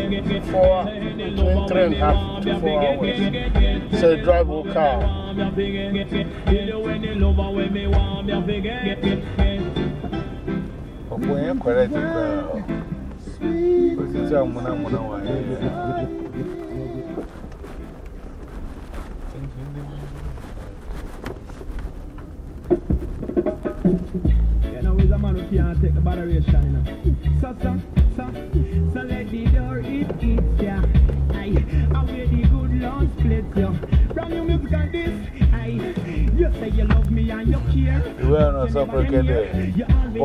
Four, between three and a half to four hours. So drive a car. Ọ̀pọ̀ yẹn tí àwọn múnámúná wà ní ilé. You a man who can't take the botheration, you know. So, so, so, so let the door it eats ya. Aye, I wear the good Lord split ya. From your music and this, aye, you say you love me and you care. Ìwé ọ̀nà sọ́pọ̀ kẹ́dẹ̀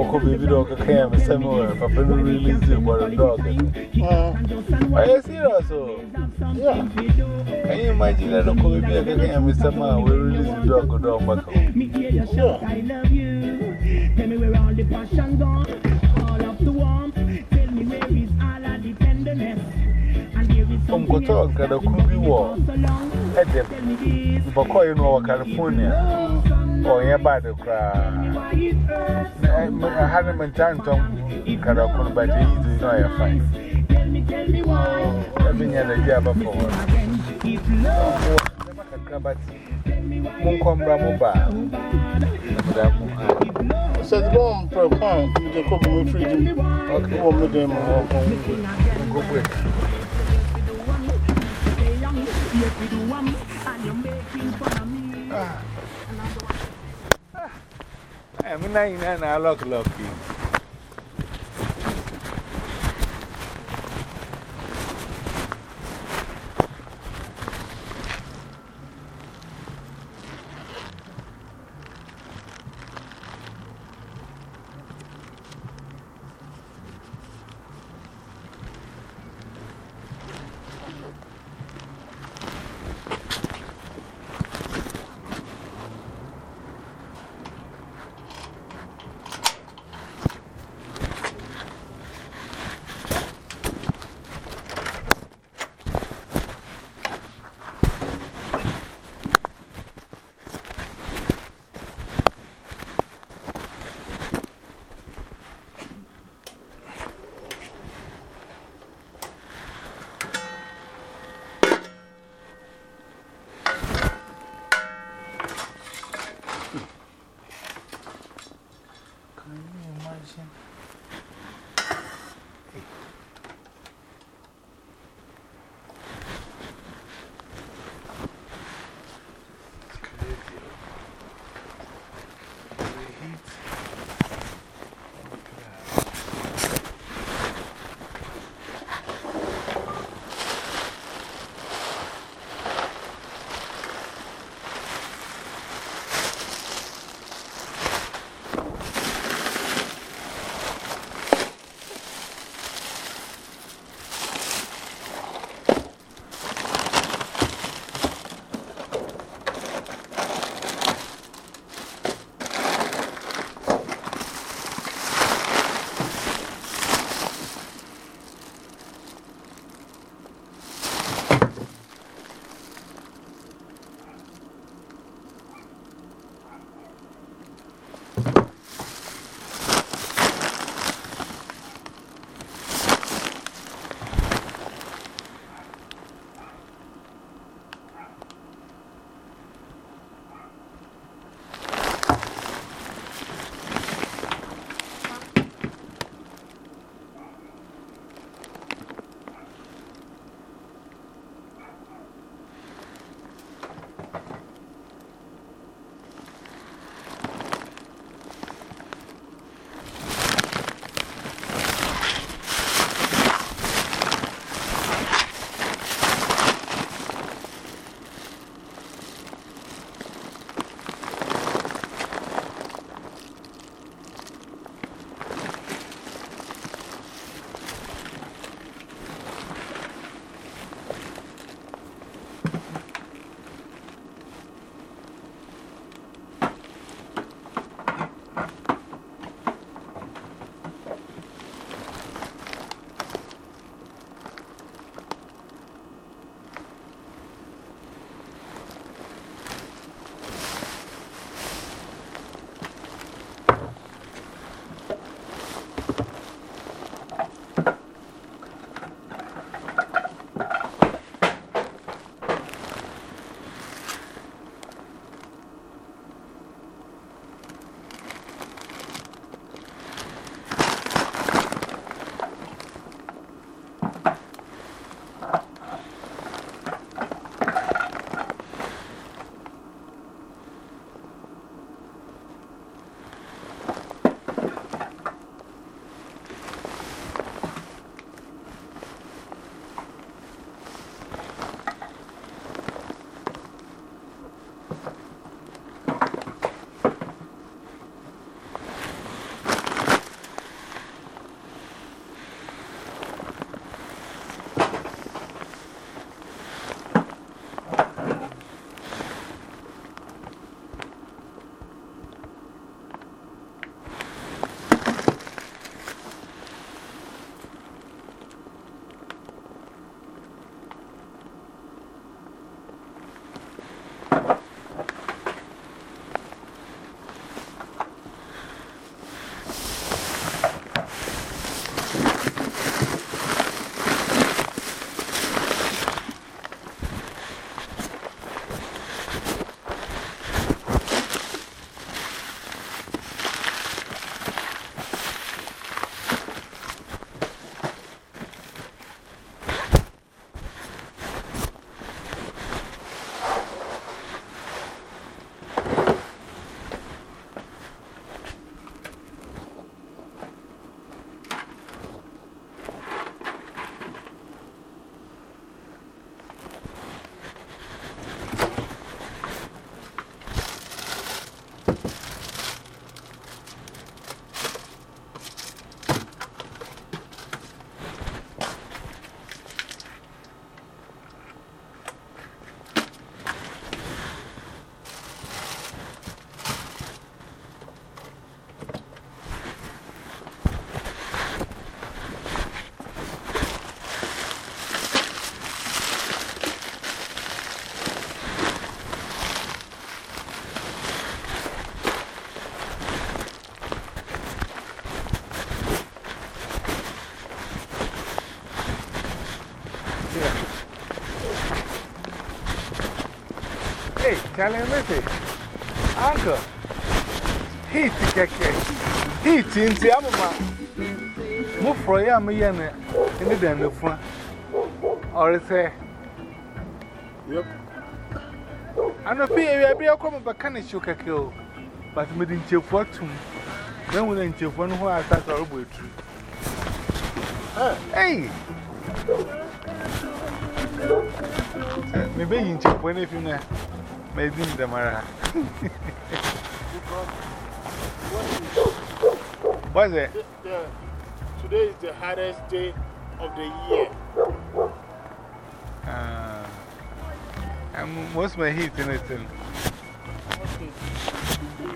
ọkọ̀ bèbí dọ̀ ọkọ̀ kẹ́yà mi sẹ́mi wẹ̀ pàpẹ́ ní release ìbọ̀rọ̀ dọ́ọ̀kẹ́. Are you serious? Yeah. Can you imagine that ọkọ̀ bèbí ọkọ̀ kẹ́yà mi sẹ́mi wẹ̀ release dọ́ọ̀kọ̀ dọ́ọ̀kọ̀? Me hear you shout, I love you. Tell me where all the passion gone, all of the warmth. Tell me where is all of the tenderness. And there is something Nkọtọ nkada kuru bi wọ ẹdẹm bọkọ yi n'ọwọ California ọnyẹ baadi koraa ha ne mi nta ntọm nkada kuru ba de yizi na ọyẹ fain ẹbi nya na gye aba fọ wọn ọmọ kakra ba ti mo nkọ mbra mo ba ẹmuda mo ha. Says the bomb per pound, you can cook me free. Okay, one with them. Go break. I'm not in an lock lucky. Hey, tell him, listen. Uncle, heat, heat, in the Amama. Move for ya, me, and it in the front. Or say, Yep. I know fear be a common bacanic sugar kill, but me didn't chill for two. Then we didn't chill one who I thought I would true. Hey! Maybe you chip when if you know, maybe in the Mara. What's it? The, today is the hardest day of the year. Uh, and most my heat in it.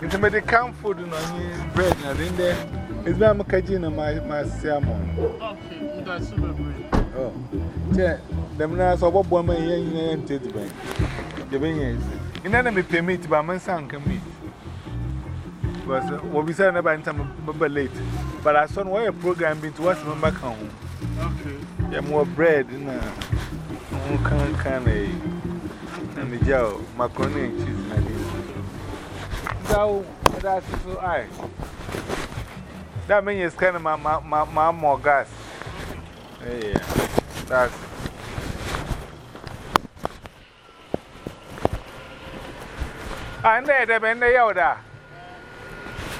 It's a medical food and bread. And in there, it's not my cajun and my, my salmon. Okay, got super bread. Oh, yeah, the man saw what woman here in the bank. The thing is, in pay meat, but my son can meet. Because what we said about time late. But I saw why a program been to us back home. Okay. Yeah, more bread in a can can a and the jail, macaroni and cheese. So that's so I. That means kind of my, my, my, my more gas. Yeah, that's And there, the bend the yoda.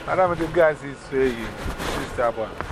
Madame, the gas is saying, Sister Abba.